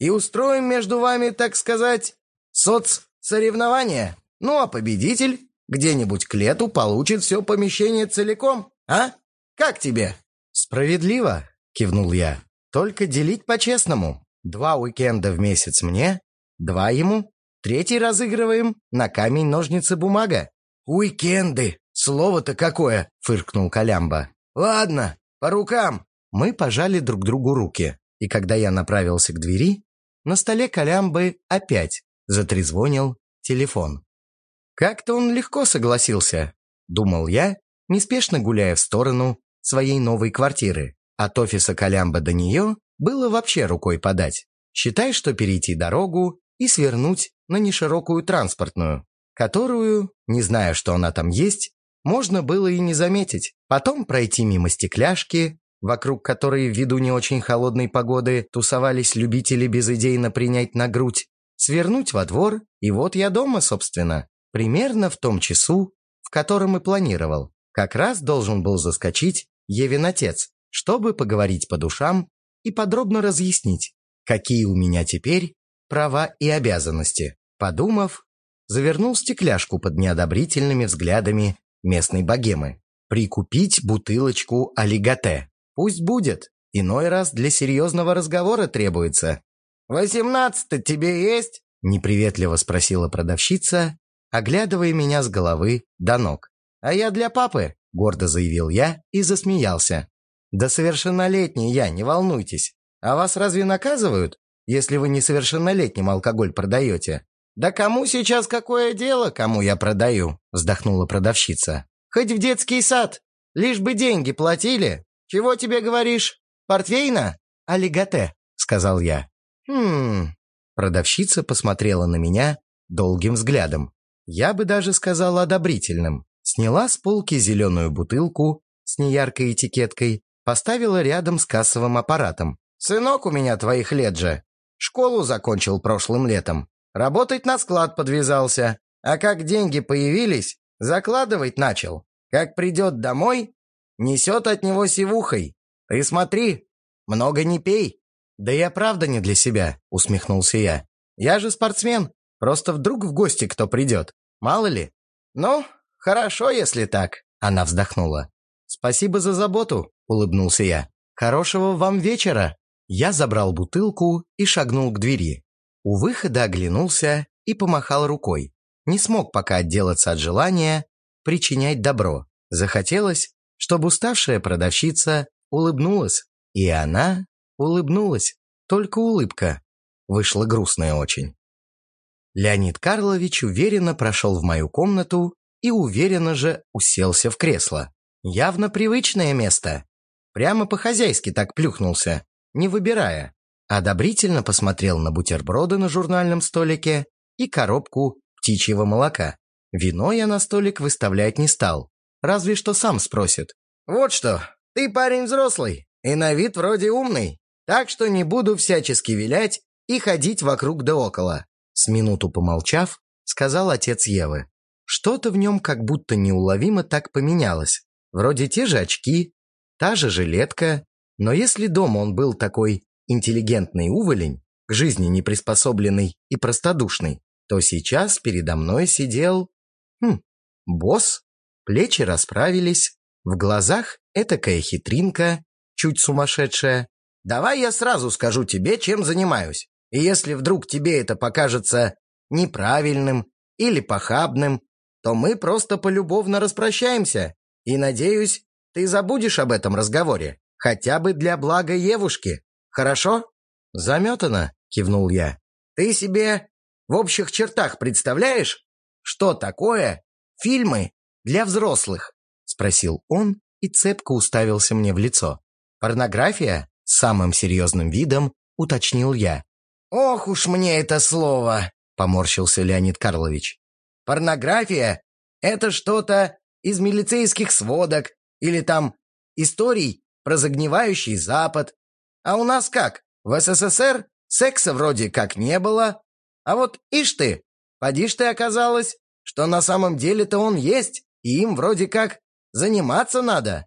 и устроим между вами, так сказать, соцсоревнование. Ну, а победитель где-нибудь к лету получит все помещение целиком, а? Как тебе?» «Справедливо», — кивнул я. «Только делить по-честному. Два уикенда в месяц мне, два ему, третий разыгрываем на камень, ножницы, бумага». «Уикенды! Слово-то какое!» — фыркнул Колямба. «Ладно, по рукам!» Мы пожали друг другу руки, и когда я направился к двери, на столе Колямбы опять затрезвонил телефон. Как-то он легко согласился, думал я, неспешно гуляя в сторону своей новой квартиры. От офиса Колямба до нее было вообще рукой подать. Считай, что перейти дорогу и свернуть на неширокую транспортную, которую, не зная, что она там есть, можно было и не заметить. Потом пройти мимо стекляшки, вокруг которой ввиду не очень холодной погоды тусовались любители безыдейно принять на грудь, свернуть во двор, и вот я дома, собственно. Примерно в том часу, в котором и планировал. Как раз должен был заскочить Евин отец, чтобы поговорить по душам и подробно разъяснить, какие у меня теперь права и обязанности. Подумав, завернул стекляшку под неодобрительными взглядами местной богемы. Прикупить бутылочку олиготе. Пусть будет. Иной раз для серьезного разговора требуется. «Восемнадцать-то тебе есть?» Неприветливо спросила продавщица, оглядывая меня с головы до ног. «А я для папы», — гордо заявил я и засмеялся. «Да совершеннолетний я, не волнуйтесь. А вас разве наказывают, если вы несовершеннолетним алкоголь продаете?» «Да кому сейчас какое дело, кому я продаю?» — вздохнула продавщица. «Хоть в детский сад, лишь бы деньги платили. Чего тебе говоришь? Портвейна?» «Алигате», — сказал я. «Хм...» Продавщица посмотрела на меня долгим взглядом. Я бы даже сказал одобрительным. Сняла с полки зеленую бутылку с неяркой этикеткой, поставила рядом с кассовым аппаратом. «Сынок у меня твоих лет же. Школу закончил прошлым летом. Работать на склад подвязался. А как деньги появились, закладывать начал. Как придет домой, несет от него сивухой. Ты смотри, много не пей». «Да я правда не для себя», — усмехнулся я. «Я же спортсмен. Просто вдруг в гости кто придет. Мало ли. Ну, хорошо, если так. Она вздохнула. Спасибо за заботу, улыбнулся я. Хорошего вам вечера. Я забрал бутылку и шагнул к двери. У выхода оглянулся и помахал рукой. Не смог пока отделаться от желания причинять добро. Захотелось, чтобы уставшая продавщица улыбнулась. И она улыбнулась. Только улыбка. Вышла грустная очень. Леонид Карлович уверенно прошел в мою комнату и уверенно же уселся в кресло. Явно привычное место. Прямо по-хозяйски так плюхнулся, не выбирая. Одобрительно посмотрел на бутерброды на журнальном столике и коробку птичьего молока. Вино я на столик выставлять не стал, разве что сам спросит. «Вот что, ты парень взрослый и на вид вроде умный, так что не буду всячески вилять и ходить вокруг да около. С минуту помолчав, сказал отец Евы. Что-то в нем как будто неуловимо так поменялось. Вроде те же очки, та же жилетка, но если дома он был такой интеллигентный уволень, к жизни не приспособленный и простодушный, то сейчас передо мной сидел... Хм, босс, плечи расправились, в глазах этакая хитринка, чуть сумасшедшая. «Давай я сразу скажу тебе, чем занимаюсь. И если вдруг тебе это покажется неправильным или похабным, то мы просто полюбовно распрощаемся. И, надеюсь, ты забудешь об этом разговоре, хотя бы для блага Евушки. Хорошо?» «Заметано», — кивнул я. «Ты себе в общих чертах представляешь, что такое фильмы для взрослых?» — спросил он и цепко уставился мне в лицо. «Порнография?» — самым серьезным видом уточнил я. «Ох уж мне это слово!» — поморщился Леонид Карлович. «Порнография — это что-то из милицейских сводок или там историй про загнивающий Запад. А у нас как? В СССР секса вроде как не было. А вот ишь ты, поди ж ты оказалось, что на самом деле-то он есть, и им вроде как заниматься надо.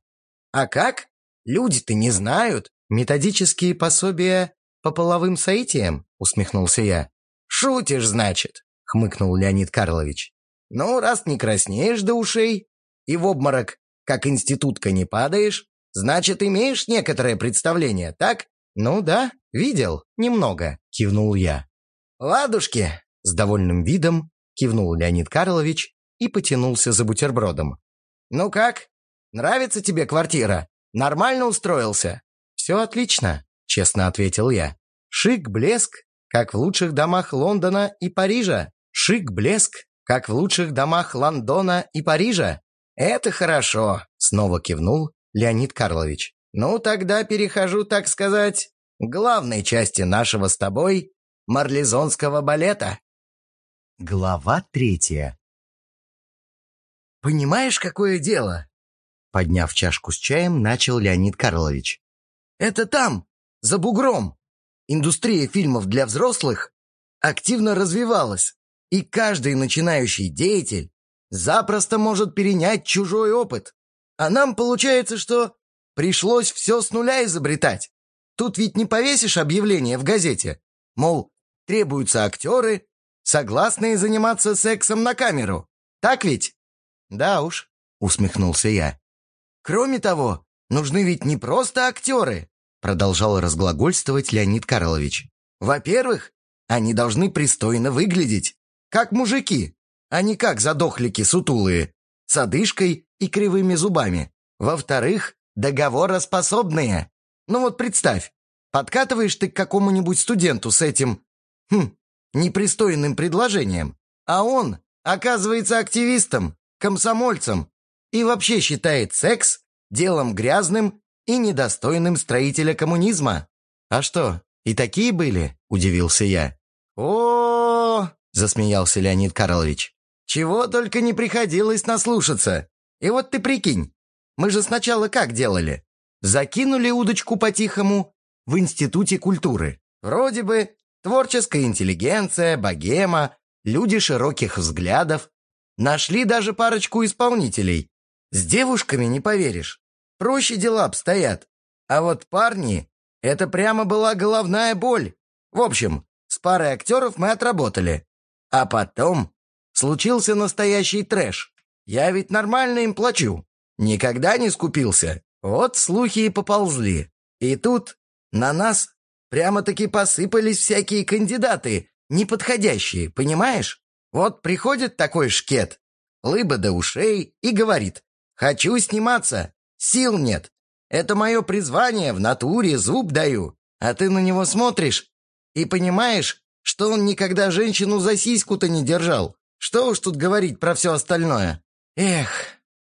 А как? Люди-то не знают. Методические пособия по половым соитиям?» — усмехнулся я. «Шутишь, значит?» — хмыкнул Леонид Карлович. «Ну, раз не краснеешь до ушей и в обморок, как институтка, не падаешь, значит, имеешь некоторое представление, так?» «Ну да, видел, немного», — кивнул я. «Ладушки!» — с довольным видом кивнул Леонид Карлович и потянулся за бутербродом. «Ну как? Нравится тебе квартира? Нормально устроился?» «Все отлично», — честно ответил я. «Шик, блеск, как в лучших домах Лондона и Парижа. Шик, блеск, как в лучших домах Лондона и Парижа. Это хорошо», — снова кивнул Леонид Карлович. «Ну, тогда перехожу, так сказать, к главной части нашего с тобой марлезонского балета». Глава третья. «Понимаешь, какое дело?» Подняв чашку с чаем, начал Леонид Карлович. «Это там, за бугром. Индустрия фильмов для взрослых активно развивалась, и каждый начинающий деятель запросто может перенять чужой опыт. А нам получается, что пришлось все с нуля изобретать. Тут ведь не повесишь объявление в газете, мол, требуются актеры, согласные заниматься сексом на камеру. Так ведь?» «Да уж», — усмехнулся я. «Кроме того, нужны ведь не просто актеры», — продолжал разглагольствовать Леонид Карлович. «Во-первых, они должны пристойно выглядеть, как мужики, а не как задохлики сутулые, с одышкой и кривыми зубами. Во-вторых, договороспособные. Ну вот представь, подкатываешь ты к какому-нибудь студенту с этим, хм, непристойным предложением, а он оказывается активистом, комсомольцем и вообще считает секс делом грязным и недостойным строителя коммунизма. А что, и такие были? Удивился я. О, засмеялся Леонид Карлович. Чего только не приходилось наслушаться. И вот ты прикинь, мы же сначала как делали? Закинули удочку по-тихому в Институте культуры. Вроде бы Творческая интеллигенция, богема, люди широких взглядов. Нашли даже парочку исполнителей. С девушками не поверишь. Проще дела обстоят. А вот парни — это прямо была головная боль. В общем, с парой актеров мы отработали. А потом случился настоящий трэш. Я ведь нормально им плачу. Никогда не скупился. Вот слухи и поползли. И тут на нас Прямо-таки посыпались всякие кандидаты, неподходящие, понимаешь? Вот приходит такой шкет, лыба до ушей, и говорит, «Хочу сниматься, сил нет. Это мое призвание, в натуре зуб даю». А ты на него смотришь и понимаешь, что он никогда женщину за сиську-то не держал. Что уж тут говорить про все остальное. Эх,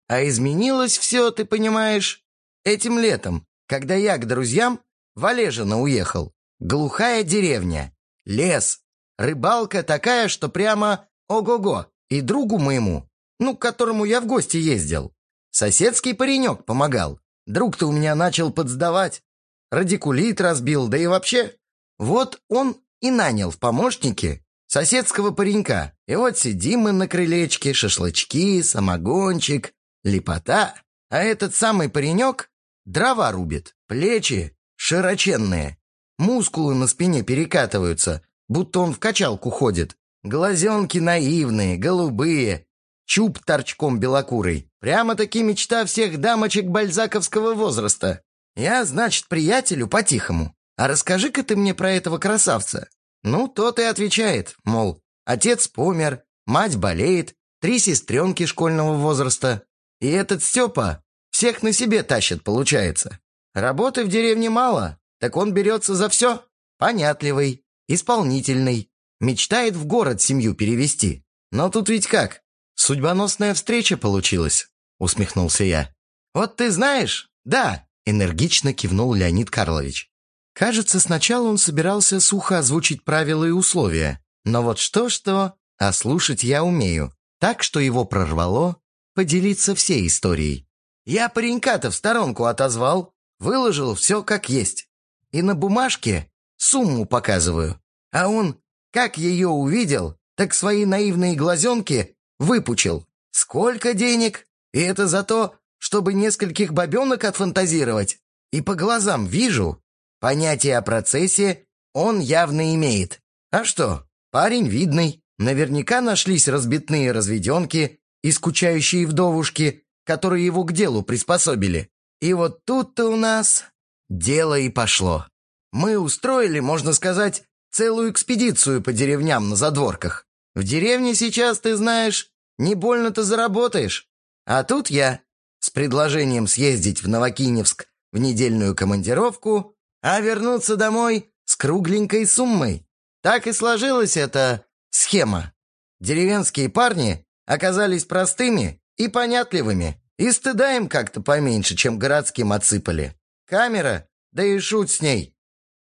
а изменилось все, ты понимаешь, этим летом, когда я к друзьям в Олежино уехал. Глухая деревня, лес, рыбалка такая, что прямо ого-го. И другу моему, ну, к которому я в гости ездил, соседский паренек помогал. Друг-то у меня начал подсдавать. Радикулит разбил, да и вообще. Вот он и нанял в помощники соседского паренька. И вот сидим мы на крылечке, шашлычки, самогончик, лепота. А этот самый паренек дрова рубит, плечи широченные, Мускулы на спине перекатываются, будто он в качалку ходит. Глазенки наивные, голубые, чуб торчком белокурый. Прямо-таки мечта всех дамочек бальзаковского возраста. Я, значит, приятелю по-тихому. А расскажи-ка ты мне про этого красавца. Ну, тот и отвечает, мол, отец помер, мать болеет, три сестренки школьного возраста. И этот Степа всех на себе тащит, получается. Работы в деревне мало, так он берется за все. Понятливый, исполнительный, мечтает в город семью перевести. Но тут ведь как? Судьбоносная встреча получилась, усмехнулся я. Вот ты знаешь? Да, энергично кивнул Леонид Карлович. Кажется, сначала он собирался сухо озвучить правила и условия. Но вот что-что, а слушать я умею. Так что его прорвало поделиться всей историей. Я паренька-то в сторонку отозвал, выложил все как есть и на бумажке сумму показываю. А он, как ее увидел, так свои наивные глазенки выпучил. Сколько денег? И это за то, чтобы нескольких бабенок отфантазировать. И по глазам вижу, понятие о процессе он явно имеет. А что, парень видный. Наверняка нашлись разбитные разведенки и скучающие вдовушки, которые его к делу приспособили. И вот тут-то у нас дело и пошло. Мы устроили, можно сказать, целую экспедицию по деревням на задворках. В деревне сейчас, ты знаешь, не больно-то заработаешь. А тут я с предложением съездить в Новокиневск в недельную командировку, а вернуться домой с кругленькой суммой. Так и сложилась эта схема. Деревенские парни оказались простыми и понятливыми, и стыда им как-то поменьше, чем городским отсыпали. Камера, да и шут с ней.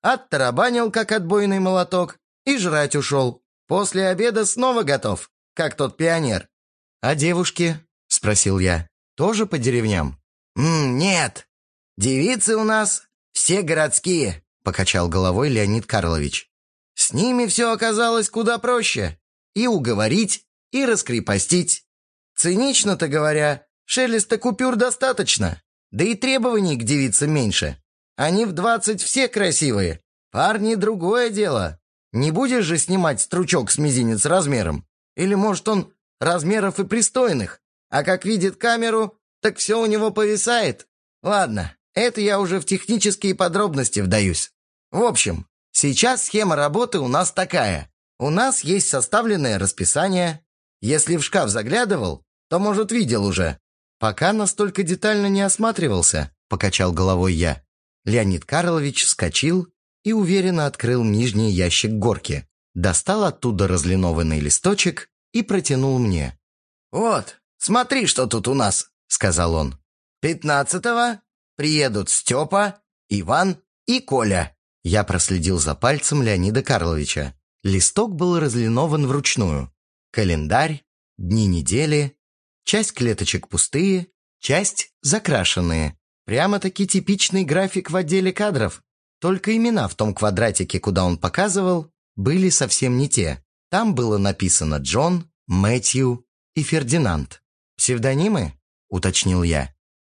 Оттарабанил, как отбойный молоток, и жрать ушел. После обеда снова готов, как тот пионер. «А девушки?» — спросил я. «Тоже по деревням?» М «Нет. Девицы у нас все городские», — покачал головой Леонид Карлович. «С ними все оказалось куда проще. И уговорить, и раскрепостить. Цинично-то говоря, шелеста купюр достаточно. Да и требований к девицам меньше. Они в двадцать все красивые. Парни другое дело. Не будешь же снимать стручок с мизинец размером? Или, может, он размеров и пристойных, а как видит камеру, так все у него повисает? Ладно, это я уже в технические подробности вдаюсь. В общем, сейчас схема работы у нас такая. У нас есть составленное расписание. Если в шкаф заглядывал, то, может, видел уже. Пока настолько детально не осматривался, покачал головой я. Леонид Карлович вскочил и уверенно открыл нижний ящик горки, достал оттуда разлинованный листочек и протянул мне. «Вот, смотри, что тут у нас», — сказал он. «Пятнадцатого приедут Степа, Иван и Коля». Я проследил за пальцем Леонида Карловича. Листок был разлинован вручную. Календарь, дни недели, часть клеточек пустые, часть закрашенные. Прямо-таки типичный график в отделе кадров. Только имена в том квадратике, куда он показывал, были совсем не те. Там было написано Джон, Мэтью и Фердинанд. «Псевдонимы?» — уточнил я.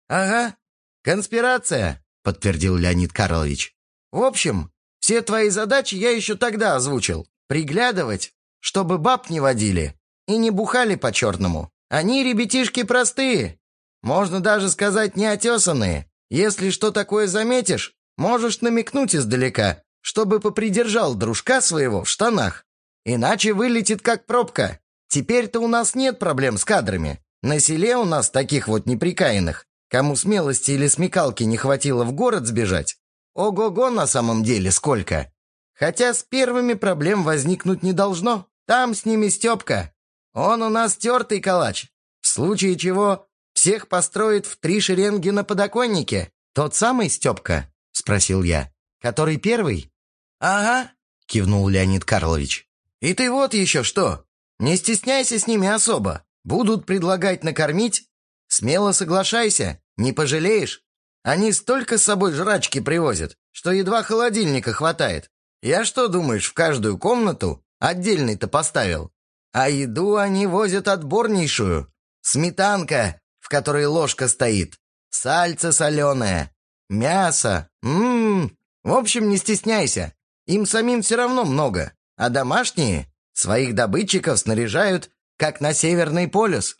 «Ага, конспирация», — подтвердил Леонид Карлович. «В общем, все твои задачи я еще тогда озвучил. Приглядывать, чтобы баб не водили и не бухали по-черному. Они ребятишки простые, можно даже сказать неотесанные. Если что такое заметишь, Можешь намекнуть издалека, чтобы попридержал дружка своего в штанах. Иначе вылетит как пробка. Теперь-то у нас нет проблем с кадрами. На селе у нас таких вот неприкаянных. Кому смелости или смекалки не хватило в город сбежать. Ого-го на самом деле сколько. Хотя с первыми проблем возникнуть не должно. Там с ними Степка. Он у нас тертый калач. В случае чего всех построит в три шеренги на подоконнике. Тот самый Степка — спросил я. «Который первый?» «Ага», — кивнул Леонид Карлович. «И ты вот еще что. Не стесняйся с ними особо. Будут предлагать накормить. Смело соглашайся, не пожалеешь. Они столько с собой жрачки привозят, что едва холодильника хватает. Я что, думаешь, в каждую комнату отдельный-то поставил? А еду они возят отборнейшую. Сметанка, в которой ложка стоит. Сальце соленое, мясо. Ммм, в общем, не стесняйся. Им самим все равно много. А домашние своих добытчиков снаряжают, как на Северный полюс».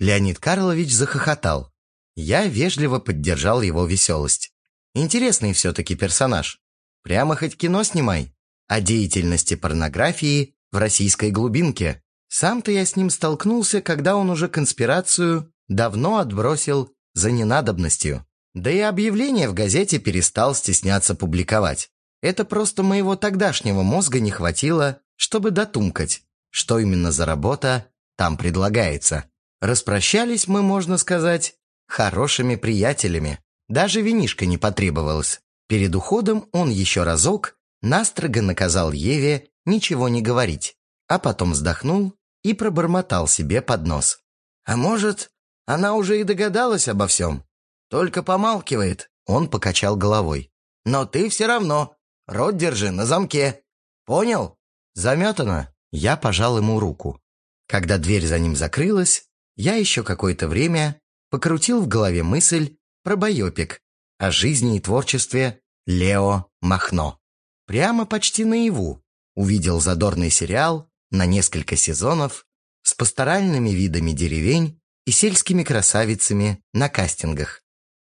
Леонид Карлович захохотал. Я вежливо поддержал его веселость. Интересный все-таки персонаж. Прямо хоть кино снимай. О деятельности порнографии в российской глубинке. Сам-то я с ним столкнулся, когда он уже конспирацию давно отбросил за ненадобностью. Да и объявление в газете перестал стесняться публиковать. Это просто моего тогдашнего мозга не хватило, чтобы дотумкать, что именно за работа там предлагается. Распрощались мы, можно сказать, хорошими приятелями. Даже винишка не потребовалось. Перед уходом он еще разок настрого наказал Еве ничего не говорить, а потом вздохнул и пробормотал себе под нос. «А может, она уже и догадалась обо всем?» Только помалкивает. Он покачал головой. Но ты все равно. Рот держи на замке. Понял? Заметано. Я пожал ему руку. Когда дверь за ним закрылась, я еще какое-то время покрутил в голове мысль про байопик о жизни и творчестве Лео Махно. прямо почти наяву, увидел задорный сериал на несколько сезонов с пасторальными видами деревень и сельскими красавицами на кастингах.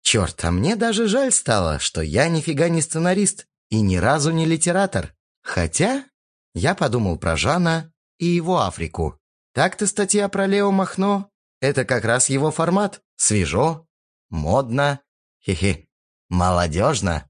Черт, а мне даже жаль стало, что я нифига не сценарист и ни разу не литератор. Хотя я подумал про Жана и его Африку. Так-то статья про Лео Махно – это как раз его формат. Свежо, модно, хе-хе, молодежно.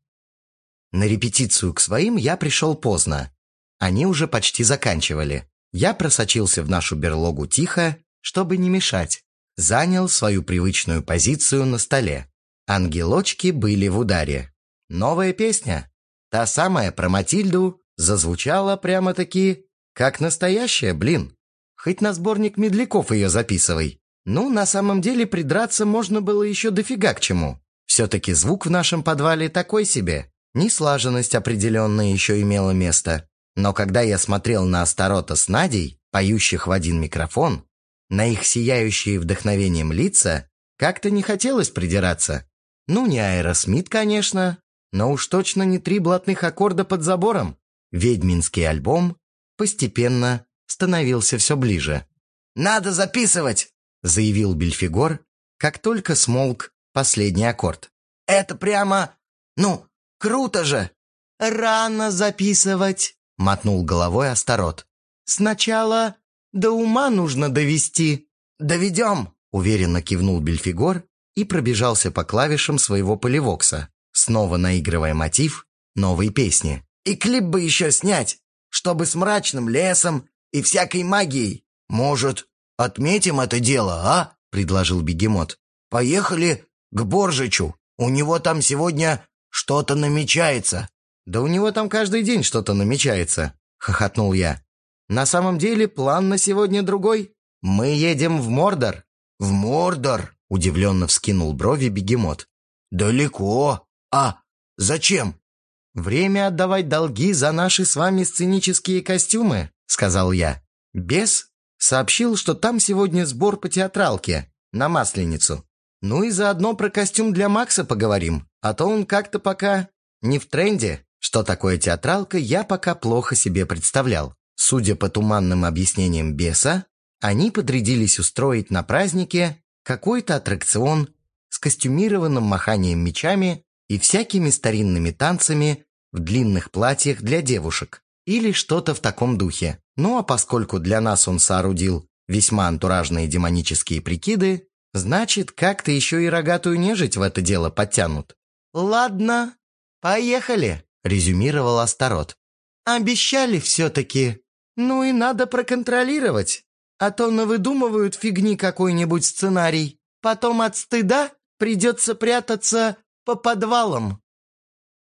На репетицию к своим я пришел поздно. Они уже почти заканчивали. Я просочился в нашу берлогу тихо, чтобы не мешать. Занял свою привычную позицию на столе. Ангелочки были в ударе. Новая песня, та самая про Матильду, зазвучала прямо-таки как настоящая, блин. Хоть на сборник медляков ее записывай. Ну, на самом деле придраться можно было еще дофига к чему. Все-таки звук в нашем подвале такой себе. Неслаженность определенная еще имела место. Но когда я смотрел на Астарота с Надей, поющих в один микрофон, на их сияющие вдохновением лица, как-то не хотелось придираться. Ну, не Аэросмит, конечно, но уж точно не три блатных аккорда под забором. Ведьминский альбом постепенно становился все ближе. «Надо записывать!» — заявил Бельфегор, как только смолк последний аккорд. «Это прямо... ну, круто же!» «Рано записывать!» — мотнул головой Астарот. «Сначала до ума нужно довести». «Доведем!» — уверенно кивнул Бельфигор и пробежался по клавишам своего поливокса, снова наигрывая мотив новой песни. «И клип бы еще снять, чтобы с мрачным лесом и всякой магией. Может, отметим это дело, а?» — предложил бегемот. «Поехали к Боржичу. У него там сегодня что-то намечается». «Да у него там каждый день что-то намечается», — хохотнул я. «На самом деле план на сегодня другой. Мы едем в Мордор». «В Мордор?» — удивленно вскинул брови бегемот. «Далеко. А зачем?» «Время отдавать долги за наши с вами сценические костюмы», — сказал я. «Бес сообщил, что там сегодня сбор по театралке на Масленицу. Ну и заодно про костюм для Макса поговорим, а то он как-то пока не в тренде. Что такое театралка, я пока плохо себе представлял. Судя по туманным объяснениям беса, они подрядились устроить на празднике какой-то аттракцион с костюмированным маханием мечами и всякими старинными танцами в длинных платьях для девушек или что-то в таком духе. Ну а поскольку для нас он соорудил весьма антуражные демонические прикиды, значит, как-то еще и рогатую нежить в это дело подтянут. «Ладно, поехали», — резюмировал Астарот. «Обещали все-таки. Ну и надо проконтролировать, а то навыдумывают фигни какой-нибудь сценарий. Потом от стыда придется прятаться по подвалам».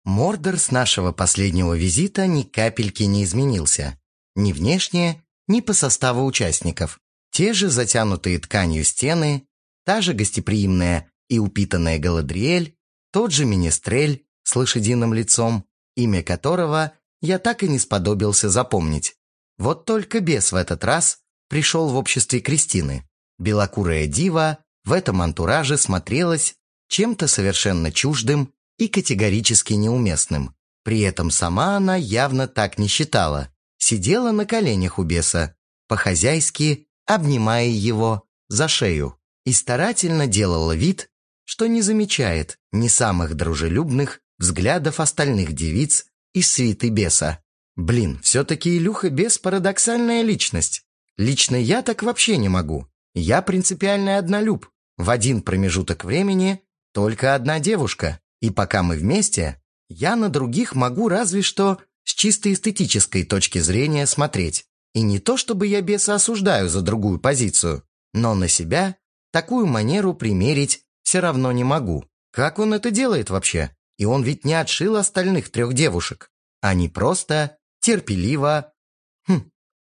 Мордор с нашего последнего визита ни капельки не изменился. Ни внешне, ни по составу участников. Те же затянутые тканью стены, та же гостеприимная и упитанная Галадриэль, тот же Министрель с лошадиным лицом, имя которого я так и не сподобился запомнить. Вот только бес в этот раз пришел в обществе Кристины. Белокурая дива в этом антураже смотрелась чем-то совершенно чуждым и категорически неуместным. При этом сама она явно так не считала. Сидела на коленях у беса, по-хозяйски обнимая его за шею, и старательно делала вид, что не замечает ни самых дружелюбных взглядов остальных девиц из свиты беса. Блин, все-таки Илюха бес парадоксальная личность. Лично я так вообще не могу. Я принципиальный однолюб. В один промежуток времени только одна девушка, и пока мы вместе, я на других могу разве что с чисто эстетической точки зрения смотреть. И не то чтобы я беса осуждаю за другую позицию, но на себя такую манеру примерить все равно не могу. Как он это делает вообще? И он ведь не отшил остальных трех девушек. Они просто терпеливо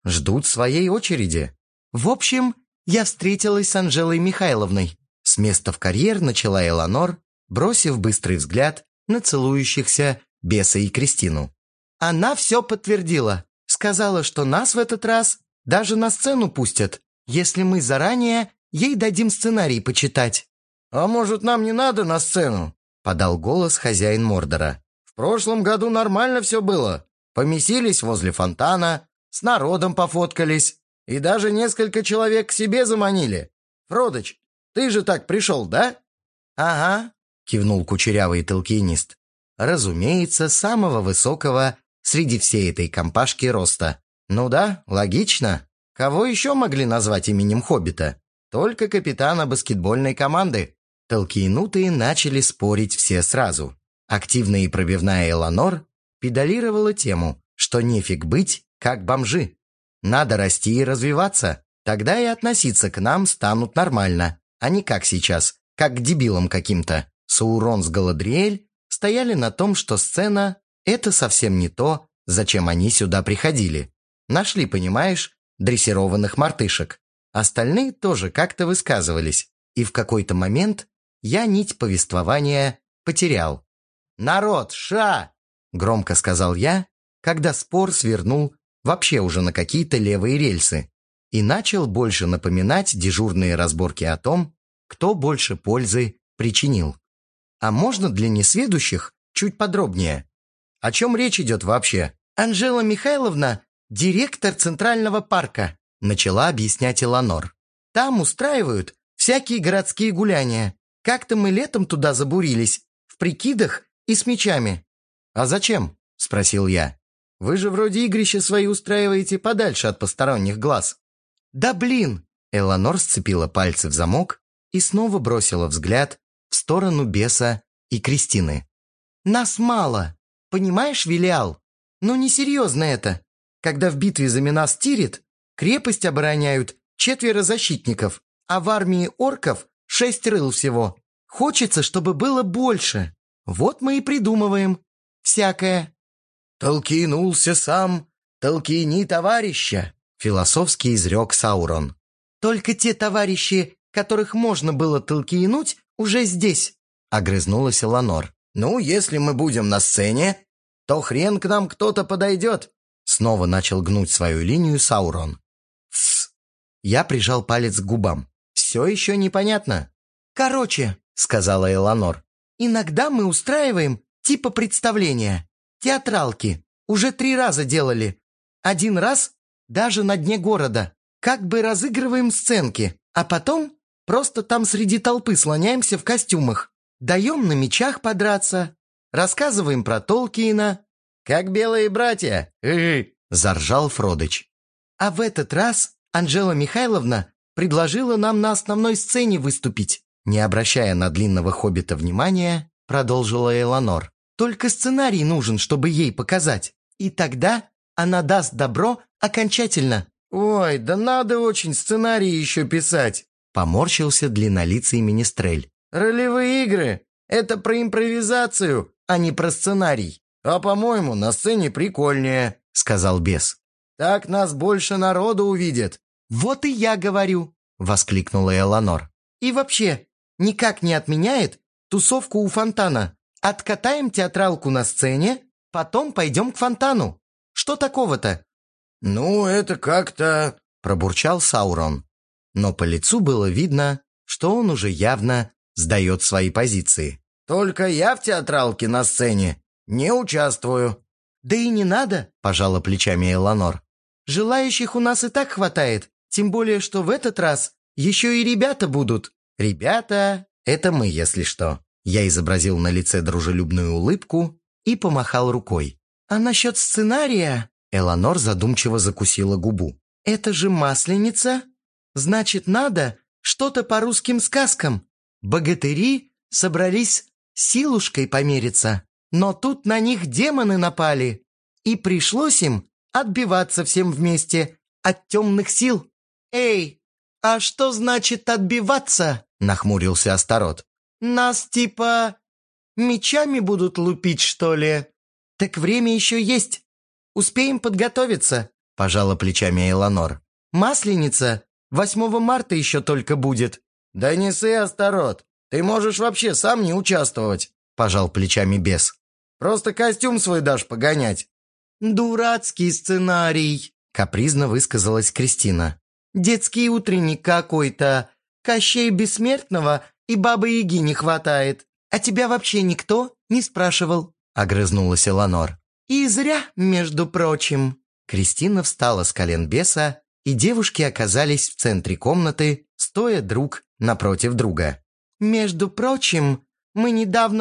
ждут своей очереди. В общем, я встретилась с Анжелой Михайловной, с места в карьер начала Эланор, бросив быстрый взгляд на целующихся Беса и Кристину. Она все подтвердила. Сказала, что нас в этот раз даже на сцену пустят, если мы заранее ей дадим сценарий почитать. «А может, нам не надо на сцену?» — подал голос хозяин Мордора. «В прошлом году нормально все было. Помесились возле фонтана, с народом пофоткались и даже несколько человек к себе заманили. Фродыч, ты же так пришел, да?» «Ага», — кивнул кучерявый толкинист. «Разумеется, самого высокого среди всей этой компашки роста. Ну да, логично. Кого еще могли назвать именем Хоббита? Только капитана баскетбольной команды. Толкинутые начали спорить все сразу. Активная и пробивная Эланор педалировала тему, что нефиг быть, как бомжи. Надо расти и развиваться, тогда и относиться к нам станут нормально, а не как сейчас, как к дебилам каким-то. Саурон с Галадриэль стояли на том, что сцена – это совсем не то, зачем они сюда приходили. Нашли, понимаешь, дрессированных мартышек. Остальные тоже как-то высказывались, и в какой-то момент я нить повествования потерял. «Народ, ша!» – громко сказал я, когда спор свернул вообще уже на какие-то левые рельсы и начал больше напоминать дежурные разборки о том, кто больше пользы причинил. А можно для несведущих чуть подробнее? О чем речь идет вообще? Анжела Михайловна – директор Центрального парка, начала объяснять Эланор. Там устраивают всякие городские гуляния. Как-то мы летом туда забурились, в прикидах и с мечами. А зачем? – спросил я. Вы же вроде игрища свои устраиваете подальше от посторонних глаз. Да блин! Эланор сцепила пальцы в замок и снова бросила взгляд в сторону беса и Кристины. «Нас мало, понимаешь, Вилиал? Ну, несерьезно это. Когда в битве за Минас Тирит крепость обороняют четверо защитников, а в армии орков шесть рыл всего. Хочется, чтобы было больше. Вот мы и придумываем. Всякое». «Толкинулся сам, толкини товарища», — философски изрек Саурон. «Только те товарищи, которых можно было толкинуть, уже здесь», — огрызнулась Эланор. «Ну, если мы будем на сцене, то хрен к нам кто-то подойдет», — снова начал гнуть свою линию Саурон. «Тсс!» Я прижал палец к губам. «Все еще непонятно». «Короче», — сказала Эланор, «иногда мы устраиваем типа представления. Театралки. Уже три раза делали. Один раз даже на дне города. Как бы разыгрываем сценки, а потом Просто там среди толпы слоняемся в костюмах. Даем на мечах подраться. Рассказываем про Толкиена. Как белые братья. Заржал Фродыч. А в этот раз Анжела Михайловна предложила нам на основной сцене выступить. Не обращая на длинного хоббита внимания, продолжила Эланор. Только сценарий нужен, чтобы ей показать. И тогда она даст добро окончательно. «Ой, да надо очень сценарий еще писать!» Поморщился длиннолицый министрель. «Ролевые игры — это про импровизацию, а не про сценарий. А, по-моему, на сцене прикольнее», — сказал бес. «Так нас больше народу увидит». «Вот и я говорю», — воскликнула Эланор. «И вообще, никак не отменяет тусовку у фонтана. Откатаем театралку на сцене, потом пойдем к фонтану. Что такого-то?» «Ну, это как-то...» — пробурчал Саурон но по лицу было видно, что он уже явно сдает свои позиции. «Только я в театралке на сцене не участвую». «Да и не надо», – пожала плечами Эланор. «Желающих у нас и так хватает, тем более, что в этот раз еще и ребята будут». «Ребята – это мы, если что». Я изобразил на лице дружелюбную улыбку и помахал рукой. «А насчет сценария?» Эланор задумчиво закусила губу. «Это же масленица?» Значит, надо что-то по русским сказкам. Богатыри собрались силушкой помериться, но тут на них демоны напали, и пришлось им отбиваться всем вместе от темных сил. «Эй, а что значит отбиваться?» – нахмурился Астарот. «Нас типа мечами будут лупить, что ли?» «Так время еще есть. Успеем подготовиться», – пожала плечами Эланор. «Масленица 8 марта еще только будет». «Да не ссы, Астарот. Ты можешь вообще сам не участвовать», – пожал плечами бес. «Просто костюм свой дашь погонять». «Дурацкий сценарий», – капризно высказалась Кристина. «Детский утренник какой-то. Кощей Бессмертного и Бабы-Яги не хватает. А тебя вообще никто не спрашивал», – огрызнулась Эланор. И зря, между прочим». Кристина встала с колен беса, и девушки оказались в центре комнаты, стоя друг напротив друга. «Между прочим, мы недавно